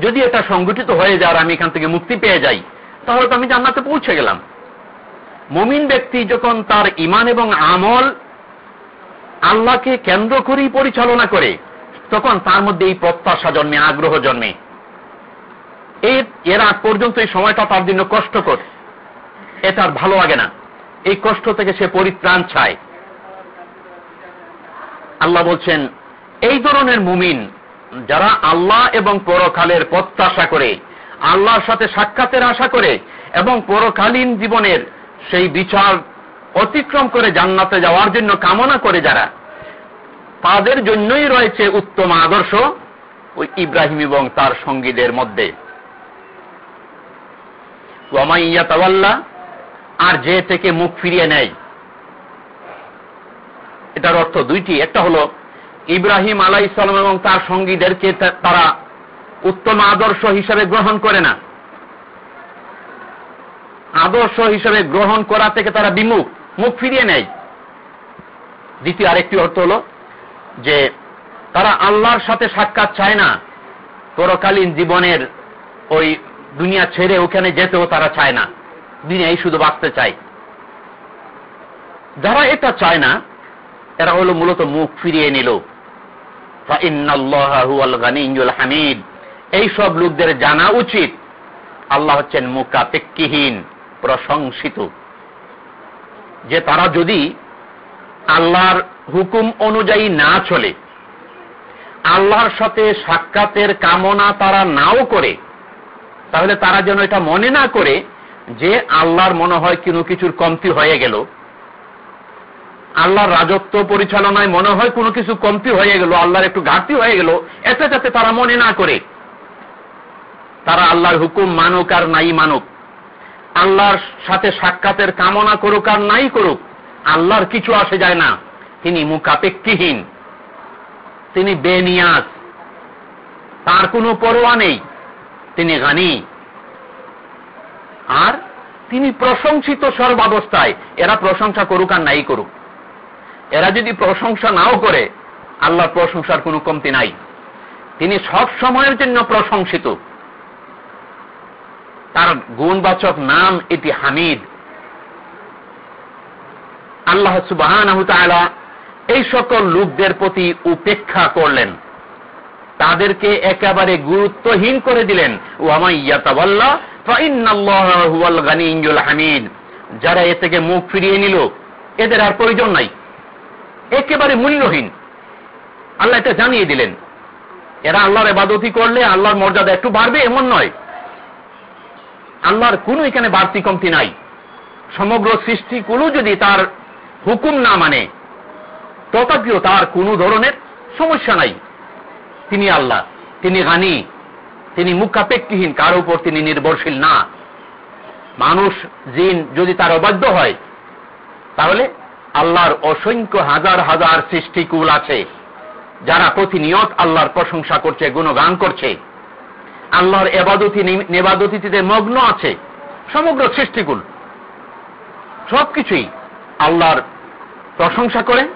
যদি এটা সংগঠিত হয়ে যায় আর আমি এখান থেকে মুক্তি পেয়ে যাই, তাহলে তো আমি জান্নাতে পৌঁছে গেলাম। মমিন ব্যক্তি যখন তার ইমান এবং আমল আল্লাহকে কেন্দ্র করেই পরিচালনা করে, তখন তার মধ্যে এই প্রত্যাশা জন্মে, আগ্রহ জন্মে। এর এর আগ পর্যন্ত এই সময়টা তার জন্য কষ্টকর। এ তার ভালো লাগে না। এই কষ্ট থেকে সে পরিত্রাণ চায়। আল্লাহ বলছেন, এই ধরনের মুমিন যারা আল্লাহ এবং পরকালের প্রত্যাশা করে, আল্লাহর সাথে সাক্ষাতের আশা করে এবং পরকালীন জীবনের সেই বিচার অতিক্রম করে জান্নাতে যাওয়ার জন্য কামনা করে যারা, তাদের জন্যই রয়েছে উত্তম আদর্শ ওই ইব্রাহিম এবং তার সঙ্গীদের মধ্যে। আর যে থেকে মুখ ফিরিয়ে নেয়। এটার অর্থ দুইটি, একটা হলো ইব্রাহিম আলাই ইসলাম এবং তার সঙ্গীদেরকে তারা উত্তম আদর্শ হিসাবে গ্রহণ করে না। আদর্শ হিসাবে গ্রহণ করা থেকে তারা বিমুখ। মুখ ফিরিয়ে নেয়। দ্বিতীয় আরেকটি অর্থ হল যে, তারা আল্লাহর সাথে সাক্ষাৎ চায় না। পরকালীন জীবনের ওই দুনিয়া ছেড়ে ওখানে যেতেও তারা চায় না। দুনিয়ায় শুধু বাঁচতে চায়। যারা এটা চায় না, এরা হলো মূলত মুখ ফিরিয়ে নিল। হামিদ। এই সব লোকদের জানা উচিত। আল্লাহ হচ্ছেন মুকাপেক্ষিহীন প্রশংসিত। যে তারা যদি আল্লাহর হুকুম অনুযায়ী না চলে, আল্লাহর সাথে সাক্ষাতের কামনা তারা নাও করে, তাহলে তারা যেন এটা মনে না করে যে আল্লাহর মনে হয় কোনো কিছুর কমতি হয়ে গেল। আল্লাহর রাজত্ব পরিচালনায় মনে হয় কোনো কিছু কমতি হয়ে গেল, আল্লাহর একটু ঘাটতি হয়ে গেল, এতে যাতে তারা মনে না করে। তারা আল্লাহর হুকুম মানুক আর নাই মানুক। আল্লাহর সাথে সাক্ষাতের কামনা করুক আর নাই করুক, আল্লাহর কিছু আসে যায় না। তিনি মুখাপেক্ষিহীন। তিনি বেনিয়াস তার কোনো পরোয়া নেই। তিনি গানি। আর তিনি প্রশংসিত সর্বাবস্থায়। এরা প্রশংসা করুক আর নাই করুক। এরা যদি প্রশংসা নাও করে, আল্লাহর প্রশংসার কোনো কমতি নাই। তিনি সব সময়ের জন্য প্রশংসিত। তার গুণবাচক নাম এটি হামিদ। আল্লাহ সুবাহ এই সকল লোকদের প্রতি উপেক্ষা করলেন। তাদেরকে একেবারে গুরুত্বহীন করে দিলেন। হামিদ। যারা এ থেকে মুখ ফিরিয়ে নিল, এদের আর প্রয়োজন নাই। একেবারে মূল্যহীন। আল্লাহ এটা জানিয়ে দিলেন। এরা আল্লাহর এবাদতি করলে আল্লাহর মর্যাদা একটু বাড়বে, এমন নয়। আল্লাহর কোন এখানে বাড়তি কমতি নাই। সমগ্র সৃষ্টিগুলো যদি তার হুকুম না মানে তথাপিও তার কোন ধরনের সমস্যা নাই। তিনি আল্লাহ, তিনি গানি, তিনি মুখাপেক্ষিহীন, কারও উপর তিনি নির্ভরশীল না। মানুষ জিন যদি তার অবাধ্য হয়, তাহলে আল্লাহর অসংখ্য হাজার হাজার সৃষ্টিকুল আছে, যারা প্রতিনিয়ত আল্লাহর প্রশংসা করছে, গুণগান করছে। আল্লাহর এবাদতি নেবাদতিতে মগ্ন আছে। সমগ্র সৃষ্টিকুল। সবকিছুই আল্লাহর প্রশংসা করে,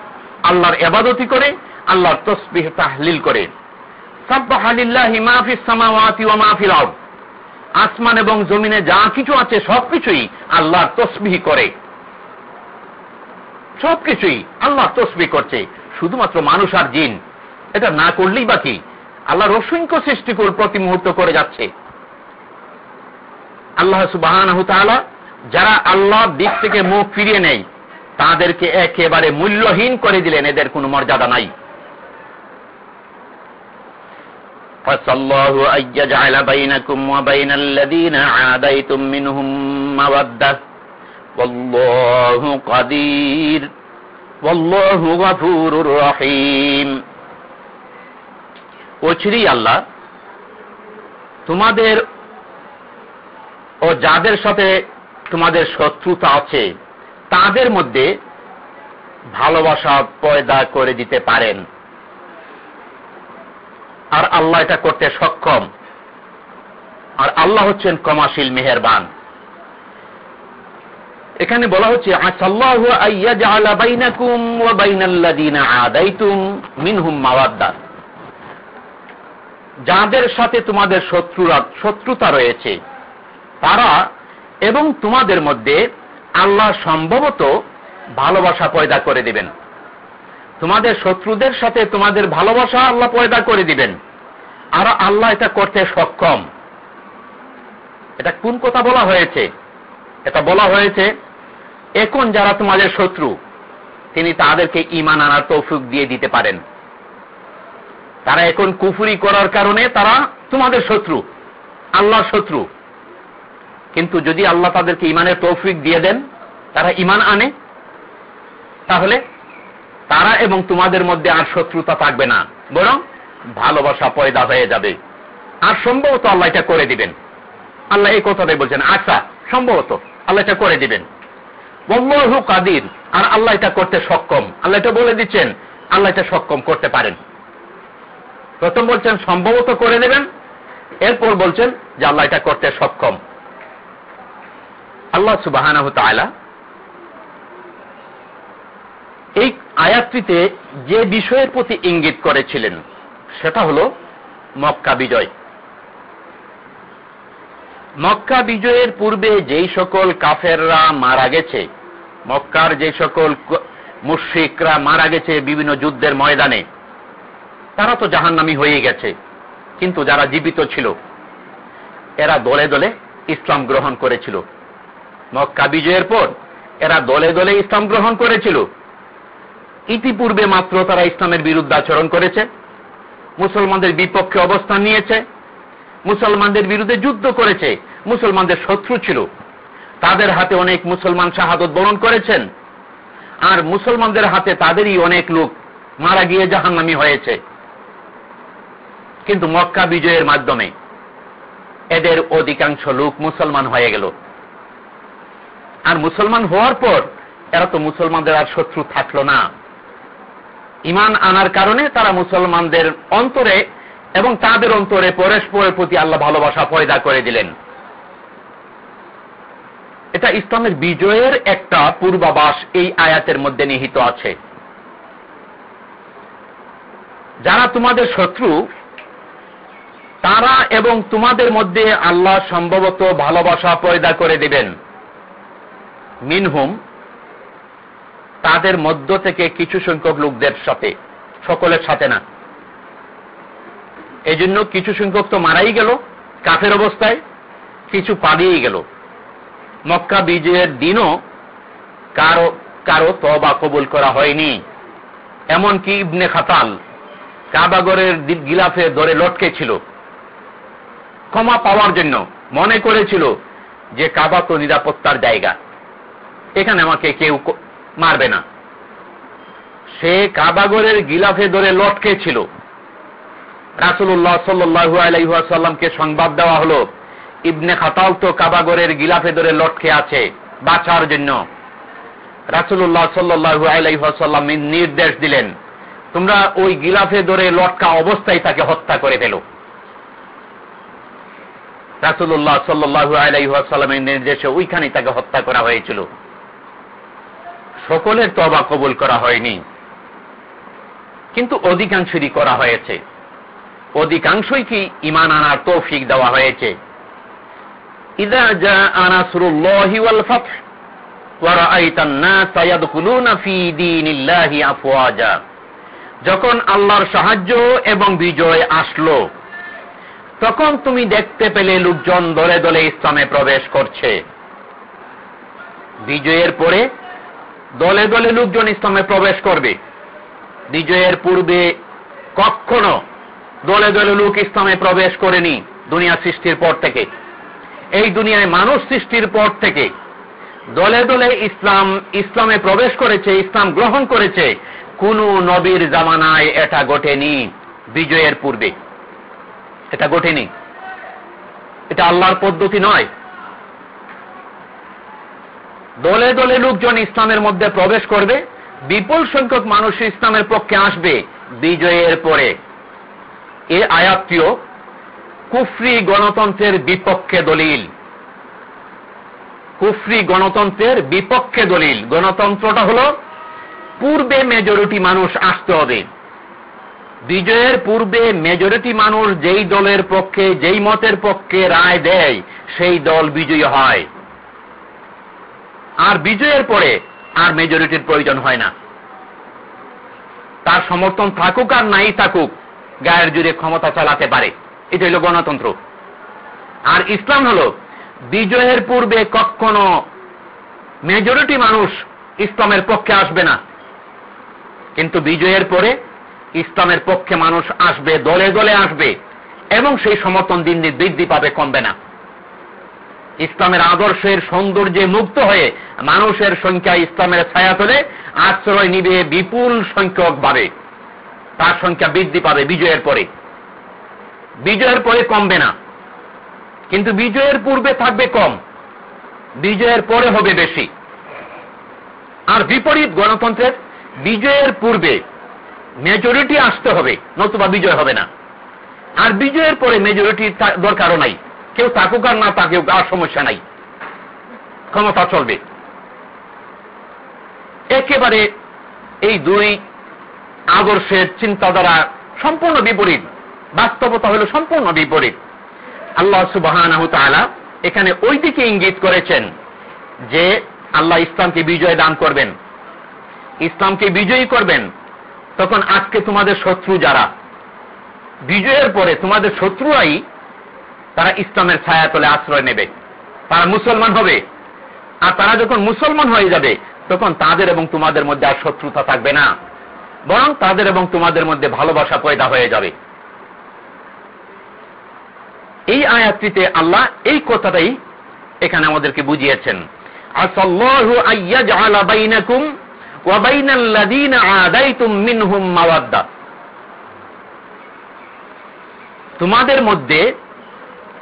আল্লাহর এবাদতি করে, আল্লাহর তসবিহ তাহলিল করে। আসমান এবং জমিনে যা কিছু আছে, সবকিছুই আল্লাহর তসবিহ করে। সবকিছুই আল্লাহ তসবি করছে। শুধুমাত্র মানুষ আর জিন। এটা না করলেই বাকি আল্লাহর অসংখ্য সৃষ্টিকুল প্রতি মুহূর্ত করে যাচ্ছে আল্লাহ সুবাহ যারা আল্লাহর দিক থেকে মুখ ফিরিয়ে নেয় তাদেরকে একেবারে মূল্যহীন করে দিলেন এদের কোনো মর্যাদা নাই فالله أن يجعل بينكم وبين الذين عاديتم منهم مودة والله قدير والله غفور رحيم ওছরি আল্লাহ। তোমাদের ও যাদের সাথে তোমাদের শত্রুতা আছে, তাদের মধ্যে ভালোবাসা পয়দা করে দিতে পারেন। আর আল্লাহ এটা করতে সক্ষম। আর আল্লাহ হচ্ছেন কমাশিল মেহেরবান। এখানে বলা হচ্ছে যাদের সাথে তোমাদের শত্রুরা, শত্রুতা রয়েছে, তারা এবং তোমাদের মধ্যে আল্লাহ সম্ভবত ভালোবাসা পয়দা করে দিবেন। তোমাদের শত্রুদের সাথে তোমাদের ভালোবাসা আল্লাহ পয়দা করে দিবেন। আর আল্লাহ এটা করতে সক্ষম। এটা কোন কথা বলা হয়েছে? এটা বলা হয়েছে, এখন যারা তোমাদের শত্রু, তিনি তাদেরকে ইমান আনার তৌফিক দিয়ে দিতে পারেন। তারা এখন কুফুরি করার কারণে তারা তোমাদের শত্রু, আল্লাহর শত্রু। কিন্তু যদি আল্লাহ তাদেরকে ইমানের তৌফিক দিয়ে দেন, তারা ইমান আনে, তাহলে তারা এবং তোমাদের মধ্যে আর শত্রুতা থাকবে না, বরং ভালোবাসা পয়দা হয়ে যাবে। আর সম্ভবত আল্লাহ এটা করে দিবেন। আল্লাহ এই কথাটাই বলছেন আচ্ছা সম্ভবত আল্লাহ এটা করে দিবেন। কাদির। আর আল্লাহ এটা করতে সক্ষম। আল্লাহ এটা বলে দিচ্ছেন, আল্লাহ এটা সক্ষম করতে পারেন। প্রথম বলছেন, সম্ভবত করে দেবেন এরপর বলছেন যে আল্লাহ এটা করতে সক্ষম। আল্লাহ সুবাহ এই আয়াতটিতে যে বিষয়ের প্রতি ইঙ্গিত করেছিলেন, সেটা হল মক্কা বিজয়। মক্কা বিজয়ের পূর্বে যেই সকল কাফেররা মারা গেছে, মক্কার যে সকল মুশ্রিকরা মারা গেছে বিভিন্ন যুদ্ধের ময়দানে তারা তো জাহান্নামি হয়ে গেছে, কিন্তু যারা জীবিত ছিল, এরা দলে দলে ইসলাম গ্রহণ করেছিল। মক্কা বিজয়ের পর এরা দলে দলে ইসলাম গ্রহণ করেছিল। ইতিপূর্বে মাত্র তারা ইসলামের বিরুদ্ধে আচরণ করেছে, মুসলমানদের বিপক্ষে অবস্থান নিয়েছে, মুসলমানদের বিরুদ্ধে যুদ্ধ করেছে, মুসলমানদের শত্রু ছিল। তাদের হাতে অনেক মুসলমান শাহাদত বরণ করেছেন, আর মুসলমানদের হাতে তাদেরই অনেক লোক মারা গিয়ে জাহান্নামি হয়েছে। কিন্তু মক্কা বিজয়ের মাধ্যমে এদের অধিকাংশ লোক মুসলমান হয়ে গেল। আর মুসলমান হওয়ার পর এরা তো মুসলমানদের আর শত্রু থাকল না। ইমান আনার কারণে তারা মুসলমানদের অন্তরে এবং তাদের অন্তরে পরস্পরের প্রতি আল্লাহ ভালোবাসা পয়দা করে দিলেন। এটা ইসলামের বিজয়ের একটা পূর্বাভাস এই আয়াতের মধ্যে নিহিত আছে। যারা তোমাদের শত্রু তারা এবং তোমাদের মধ্যে আল্লাহ সম্ভবত ভালোবাসা পয়দা করে দিবেন। মিনহুম, তাদের মধ্য থেকে কিছু সংখ্যক লোকদের সাথে, সকলের সাথে না। এই জন্য কিছু সংখ্যক তো মারাই গেল, কাফের অবস্থায় কিছু পালিয়েই গেল। মক্কা বিজয়ের দিনও কারও কারও তবা কবুল করা হয়নি। এমনকি ইবনে খাতাল কাবাগরের গিলাফে ধরে লটকে ছিল। ক্ষমা পাওয়ার জন্য মনে করেছিল যে কাবা তো নিরাপত্তার জায়গা। এখানে আমাকে কেউ মারবে না। সে কাবাগরের গিলাফে ধরে লটকে ছিল। রাসুল্লাহ সাল্লু আলাইসাল্লামকে সংবাদ দেওয়া হলো, ইবনে খাতাল তো কাবাগরের গিলাফে ধরে লটকে আছে বাঁচার জন্য। রাসুল্লাহ সাল্লু আলাইসাল্লাম নির্দেশ দিলেন, তোমরা ওই গিলাফে ধরে লটকা অবস্থায় তাকে হত্যা করে ফেল। রাসুল্লাহ সাল্লু আলাইসাল্লামের নির্দেশে ওইখানে তাকে হত্যা করা হয়েছিল। সকলের তবা কবুল করা হয়নি। কিন্তু অধিকাংশই করা হয়েছে। অধিকাংশই কি ইমান আনার তৌফিক দেওয়া হয়েছে। যখন আল্লাহর সাহায্য এবং বিজয় আসলো তখন তুমি দেখতে পেলে লোকজন দলে দলে ইসলামে প্রবেশ করছে। বিজয়ের পরে দলে দলে লোকজন ইসলামে প্রবেশ করবে। বিজয়ের পূর্বে কখনো দলে দলে লোক ইসলামে প্রবেশ করেনি দুনিয়া সৃষ্টির পর থেকে। এই দুনিয়ায় মানুষ সৃষ্টির পর থেকে দলে দলে ইসলাম, ইসলামে প্রবেশ করেছে, ইসলাম গ্রহণ করেছে। কোন নবীর জামানায় এটা ঘটেনি বিজয়ের পূর্বে। এটা ঘটেনি এটা আল্লাহর পদ্ধতি নয়। দলে দলে লোকজন ইসলামের মধ্যে প্রবেশ করবে, বিপুল সংখ্যক মানুষ ইসলামের পক্ষে আসবে বিজয়ের পরে। এ আয়াতটিও কুফরি গণতন্ত্রের বিপক্ষে দলিল। কুফরি গণতন্ত্রের বিপক্ষে দলিল। গণতন্ত্রটা হল, পূর্বে মেজরিটি মানুষ আসতে হবে। বিজয়ের পূর্বে মেজরিটি মানুষ যেই দলের পক্ষে, যেই মতের পক্ষে রায় দেয়, সেই দল বিজয়ী হয়। আর বিজয়ের পরে আর মেজরিটির প্রয়োজন হয় না। তার সমর্থন থাকুক আর নাই থাকুক, গায়ের জুড়ে ক্ষমতা চালাতে পারে। এটা হল গণতন্ত্র। আর ইসলাম হল, বিজয়ের পূর্বে কখনো মেজরিটি মানুষ ইসলামের পক্ষে আসবে না। কিন্তু বিজয়ের পরে ইসলামের পক্ষে মানুষ আসবে, দলে দলে আসবে, এবং সেই সমর্থন দিন দিন বৃদ্ধি পাবে, কমবে না। ইসলামের আদর্শের সৌন্দর্যে মুক্ত হয়ে মানুষের সংখ্যা ইসলামের ছায়া তোলে, আশ্রয় নিবে বিপুল সংখ্যক ভাবে। তার সংখ্যা বৃদ্ধি পাবে বিজয়ের পরে। বিজয়ের পরে কমবে না। কিন্তু বিজয়ের পূর্বে থাকবে কম। বিজয়ের পরে হবে বেশি। আর বিপরীত গণতন্ত্রের বিজয়ের পূর্বে মেজরিটি আসতে হবে, নতুবা বিজয় হবে না। আর বিজয়ের পরে মেজরিটি দরকারও নাই। কেউ থাকুক আর না তাকেও আর সমস্যা নাই। ক্ষমতা চলবে। একেবারে এই দুই আদর্শের চিন্তাধারা সম্পূর্ণ বিপরীত। বাস্তবতা হল সম্পূর্ণ বিপরীত। আল্লাহ সুবাহ এখানে ওই দিকে ইঙ্গিত করেছেন যে আল্লাহ ইসলামকে বিজয় দান করবেন। ইসলামকে বিজয়ী করবেন। তখন আজকে তোমাদের শত্রু যারা? বিজয়ের পরে তোমাদের শত্রুরাই তারা ইসলামের ছায়া তলে আশ্রয় নেবে। তারা মুসলমান হবে। আর তারা যখন মুসলমান হয়ে যাবে, তখন তাদের এবং তোমাদের মধ্যে আর শত্রুতা থাকবে না। বরং তাদের এবং তোমাদের মধ্যে ভালোবাসা পয়দা হয়ে যাবে। এই আয়াতটিতে আল্লাহ এই কথাটাই এখানে আমাদেরকে বুঝিয়েছেন। আসল্লাহু আইয়াজআলা বাইনাকুম তোমাদের মধ্যে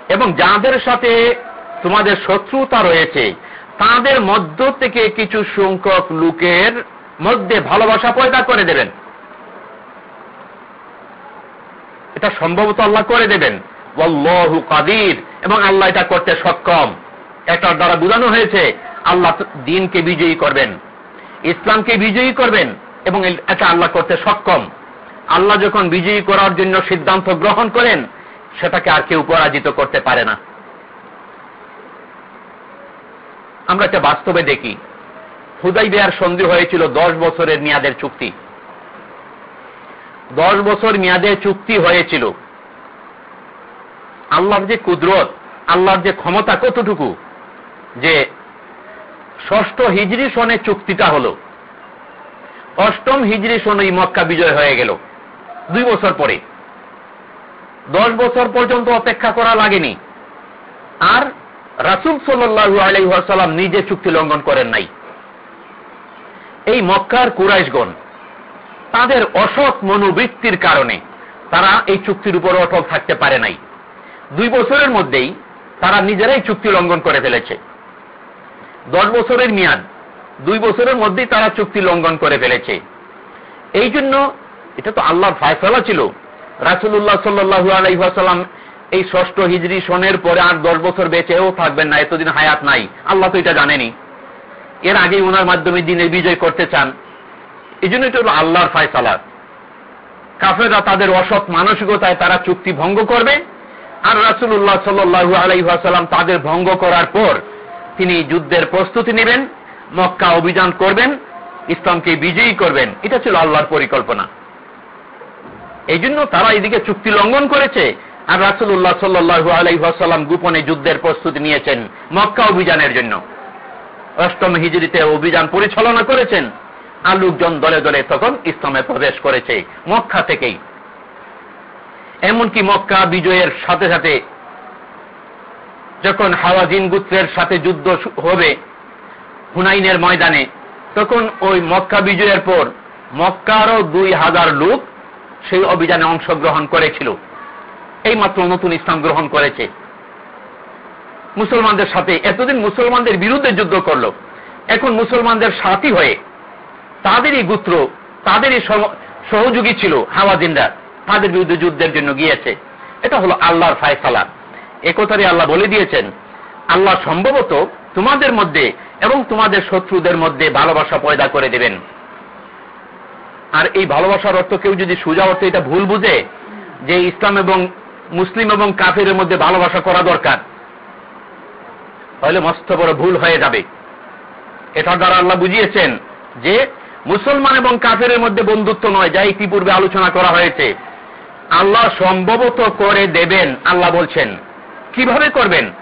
এবং যাদের সাথে তোমাদের শত্রুতা রয়েছে, তাদের মধ্য থেকে কিছু সংখ্যক লোকের মধ্যে ভালোবাসা পয়দা করে দেবেন। এটা সম্ভবত আল্লাহ করে দেবেন। ওয়াল্লাহু কাদির, এবং আল্লাহ এটা করতে সক্ষম। এটার দ্বারা বোঝানো হয়েছে, আল্লাহ দিনকে বিজয়ী করবেন। ইসলামকে বিজয়ী করবেন এবং এটা আল্লাহ করতে সক্ষম। আল্লাহ যখন বিজয়ী করার জন্য সিদ্ধান্ত গ্রহণ করেন, সেটাকে আর কেউ পরাজিত করতে পারে না। আমরা এটা বাস্তবে দেখি। হুদাই বেয়ার সন্ধি হয়েছিল দশ বছরের মেয়াদের চুক্তি। দশ বছর মেয়াদের চুক্তি হয়েছিল। আল্লাহর যে কুদরত, আল্লাহর যে ক্ষমতা কতটুকু, যে ষষ্ঠ হিজড়ি সনে চুক্তিটা হল। অষ্টম হিজড়ি সনেই মক্কা বিজয় হয়ে গেল, দুই বছর পরে। দশ বছর পর্যন্ত অপেক্ষা করা লাগেনি। আর রাসুল সাল্লু আলাইসাল্লাম নিজে চুক্তি লঙ্ঘন করেন নাই। এই মক্কার কুরাইশগণ, তাদের অসৎ মনোবৃত্তির কারণে তারা এই চুক্তির উপর অটল থাকতে পারে নাই। দুই বছরের মধ্যেই তারা নিজেরাই চুক্তি লঙ্ঘন করে ফেলেছে। দশ বছরের মেয়াদ। দুই বছরের মধ্যেই তারা চুক্তি লঙ্ঘন করে ফেলেছে। এই জন্য এটা তো আল্লাহর ফায়সলা ছিল। রাসুল্লাহ সাল্লু আলাইসাল্লাম এই ষষ্ঠ হিজড়ি সনের পরে আর দশ বছর বেঁচেও থাকবেন না, এতদিন হায়াত নাই। আল্লাহ তো এটা জানেনি। এর আগেই ওনার মাধ্যমে দিনের বিজয় করতে চান। এই জন্য এটা হল আল্লাহর ফায়সালা। কাফেরা তাদের অসৎ মানসিকতায় তারা চুক্তি ভঙ্গ করবে। আর রাসুল্লাহ সাল্লু আলাইসাল্লাম তাদের ভঙ্গ করার পর তিনি যুদ্ধের প্রস্তুতি নেবেন, মক্কা অভিযান করবেন, ইসলামকে বিজয়ী করবেন। এটা ছিল আল্লাহর পরিকল্পনা। এই জন্য তারা এদিকে চুক্তি লঙ্ঘন করেছে আর রাসুল্লাহ সাল্লু আলাইসাল্লাম গোপনে যুদ্ধের প্রস্তুতি নিয়েছেন মক্কা অভিযানের জন্য। অষ্টম হিজড়িতে অভিযান পরিচালনা করেছেন আর লোকজন দলে দলে তখন ইসলামে প্রবেশ করেছে মক্কা থেকেই। এমনকি মক্কা বিজয়ের সাথে সাথে যখন হাওয়াজিন গুত্রের সাথে যুদ্ধ হবে হুনাইনের ময়দানে, তখন ওই মক্কা বিজয়ের পর মক্কারও দুই হাজার লোক সেই অভিযানে অংশগ্রহণ করেছিল। এই মাত্র নতুন ইসলাম গ্রহণ করেছে। মুসলমানদের সাথে, এতদিন মুসলমানদের বিরুদ্ধে যুদ্ধ করল। এখন মুসলমানদের সাথী হয়ে তাদেরই গুত্র, তাদেরই সহযোগী ছিল হাওয়াজিনরা, তাদের বিরুদ্ধে যুদ্ধের জন্য গিয়েছে। এটা হলো আল্লাহর ফায়সালা। একথারই আল্লাহ বলে দিয়েছেন, আল্লাহ সম্ভবত তোমাদের মধ্যে এবং তোমাদের শত্রুদের মধ্যে ভালোবাসা পয়দা করে দেবেন। আর এই ভালোবাসার অর্থ কেউ যদি সোজা অর্থ এটা ভুল বুঝে, যে ইসলাম এবং মুসলিম এবং কাফের মধ্যে ভালোবাসা করা দরকার, তাহলে মস্ত বড় ভুল হয়ে যাবে। এটার দ্বারা আল্লাহ বুঝিয়েছেন যে মুসলমান এবং কাফের মধ্যে বন্ধুত্ব নয়, যা ইতিপূর্বে আলোচনা করা হয়েছে। আল্লাহ সম্ভবত করে দেবেন, আল্লাহ বলছেন। কীভাবে করবেন?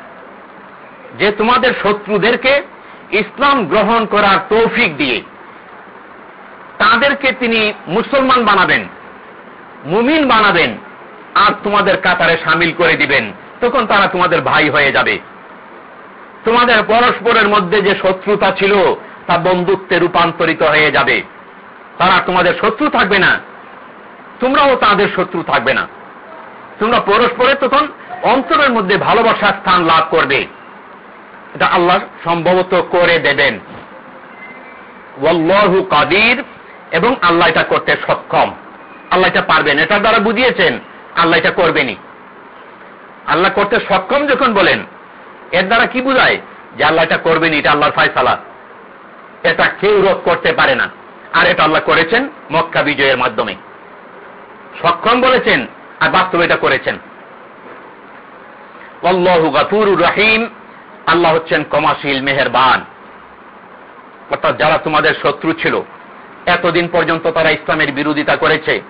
যে তোমাদের শত্রুদেরকে ইসলাম গ্রহণ করার তৌফিক দিয়ে। তাদেরকে তিনি মুসলমান বানাবেন, মুমিন বানাবেন, আর তোমাদের কাতারে সামিল করে দিবেন। তখন তারা তোমাদের ভাই হয়ে যাবে। তোমাদের পরস্পরের মধ্যে যে শত্রুতা ছিল, তা বন্ধুত্বে রূপান্তরিত হয়ে যাবে। তারা তোমাদের শত্রু থাকবে না। তোমরাও তাদের শত্রু থাকবে না। তোমরা পরস্পরের তখন অন্তরের মধ্যে ভালোবাসার স্থান লাভ করবে। এটা আল্লাহ সম্ভবত করে দেবেন। ওয়াল্লাহু কাদির, এবং আল্লাহ এটা করতে সক্ষম। আল্লাহ এটা পারবেন এটা দ্বারা বুঝিয়েছেন, আল্লাহ এটা করবেনই। আল্লাহ করতে সক্ষম যখন বলেন, এর দ্বারা কি বুঝায়? যে আল্লাহ এটা করবেন এটা আল্লাহর ফায়সালা। এটা কেউ রোধ করতে পারে না। আর এটা আল্লাহ করেছেন মক্কা বিজয়ের মাধ্যমে। সক্ষম বলেছেন, আর বাস্তবে এটা করেছেন। অল্লাহু গাফুরুর রাহিম। আল্লাহ হচ্ছেন কমাশীল মেহেরবান। অর্থাৎ যারা তোমাদের শত্রু ছিল, এতদিন পর্যন্ত তারা ইসলামের বিরোধিতা করেছে।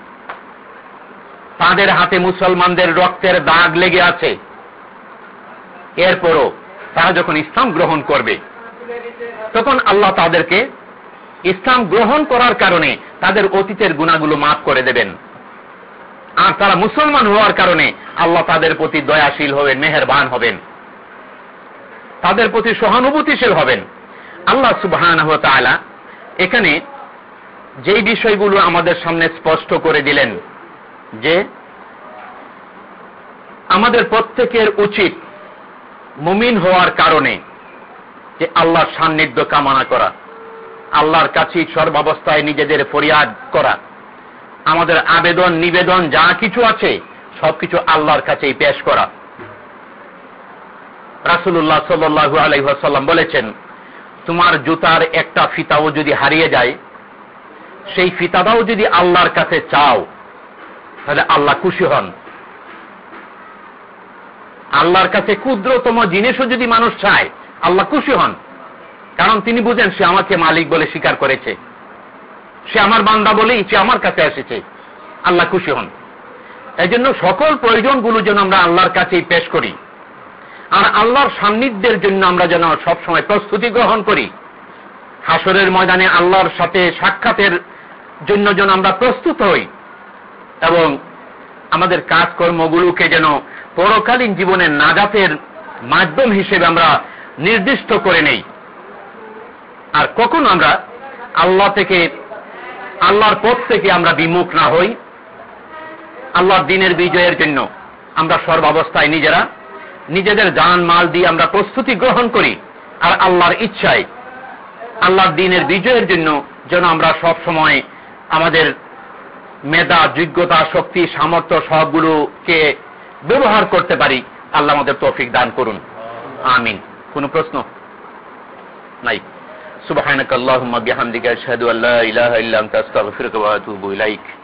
তাদের হাতে মুসলমানদের রক্তের দাগ লেগে আছে। এরপরও তারা যখন ইসলাম গ্রহণ করবে, তখন আল্লাহ তাদেরকে ইসলাম গ্রহণ করার কারণে তাদের অতীতের গুণাগুলো মাফ করে দেবেন। আর তারা মুসলমান হওয়ার কারণে আল্লাহ তাদের প্রতি দয়াশীল হবেন, মেহরবান হবেন। তাদের প্রতি সহানুভূতিশীল হবেন। আল্লাহ সুবহান এখানে যেই বিষয়গুলো আমাদের সামনে স্পষ্ট করে দিলেন যে আমাদের প্রত্যেকের উচিত মুমিন হওয়ার কারণে যে আল্লাহর সান্নিধ্য কামনা করা, আল্লাহর কাছে সর্বাবস্থায় নিজেদের ফরিয়াদ করা। আমাদের আবেদন, নিবেদন, যা কিছু আছে, সবকিছু আল্লাহর কাছেই পেশ করা। রাসুল্লাহ সাল্লু আলাইসাল্লাম বলেছেন, তোমার জুতার একটা ফিতাও যদি হারিয়ে যায়, সেই ফিতাটাও যদি আল্লাহর কাছে চাও, তাহলে আল্লাহ খুশি হন। আল্লাহর কাছে ক্ষুদ্রতম জিনিসও যদি মানুষ চায়, আল্লাহ খুশি হন। কারণ তিনি বুঝেন, সে আমাকে মালিক বলে স্বীকার করেছে। সে আমার বান্দা বলেই সে আমার কাছে এসেছে। আল্লাহ খুশি হন। এই জন্য সকল প্রয়োজনগুলো যেন আমরা আল্লাহর কাছেই পেশ করি। আর আল্লাহর সান্নিধ্যের জন্য আমরা যেন সবসময় প্রস্তুতি গ্রহণ করি। হাসরের ময়দানে আল্লাহর সাথে সাক্ষাতের জন্য যেন আমরা প্রস্তুত হই এবং আমাদের কাজকর্মগুলোকে যেন পরকালীন জীবনের নাজাতের মাধ্যম হিসেবে আমরা নির্দিষ্ট করে নেই। আর কখন আমরা আল্লাহ থেকে আল্লাহর পথ থেকে আমরা বিমুখ না হই। আল্লাহর দিনের বিজয়ের জন্য আমরা সর্বাবস্থায় নিজেরা নিজেদের জান মাল দিয়ে আমরা প্রস্তুতি গ্রহণ করি আর আল্লাহর ইচ্ছায়। আল্লাহর দিনের বিজয়ের জন্য যেন আমরা সব সময় আমাদের মেধা, যোগ্যতা, শক্তি, সামর্থ্য সবগুলোকে ব্যবহার করতে পারি। আল্লাহ আমাদের তৌফিক দান করুন। আমিন। কোন প্রশ্ন? নাই। سبحانك اللهم بحمدك أشهد أن لا إله إلا أنت أستغفرك وأتوب إليك.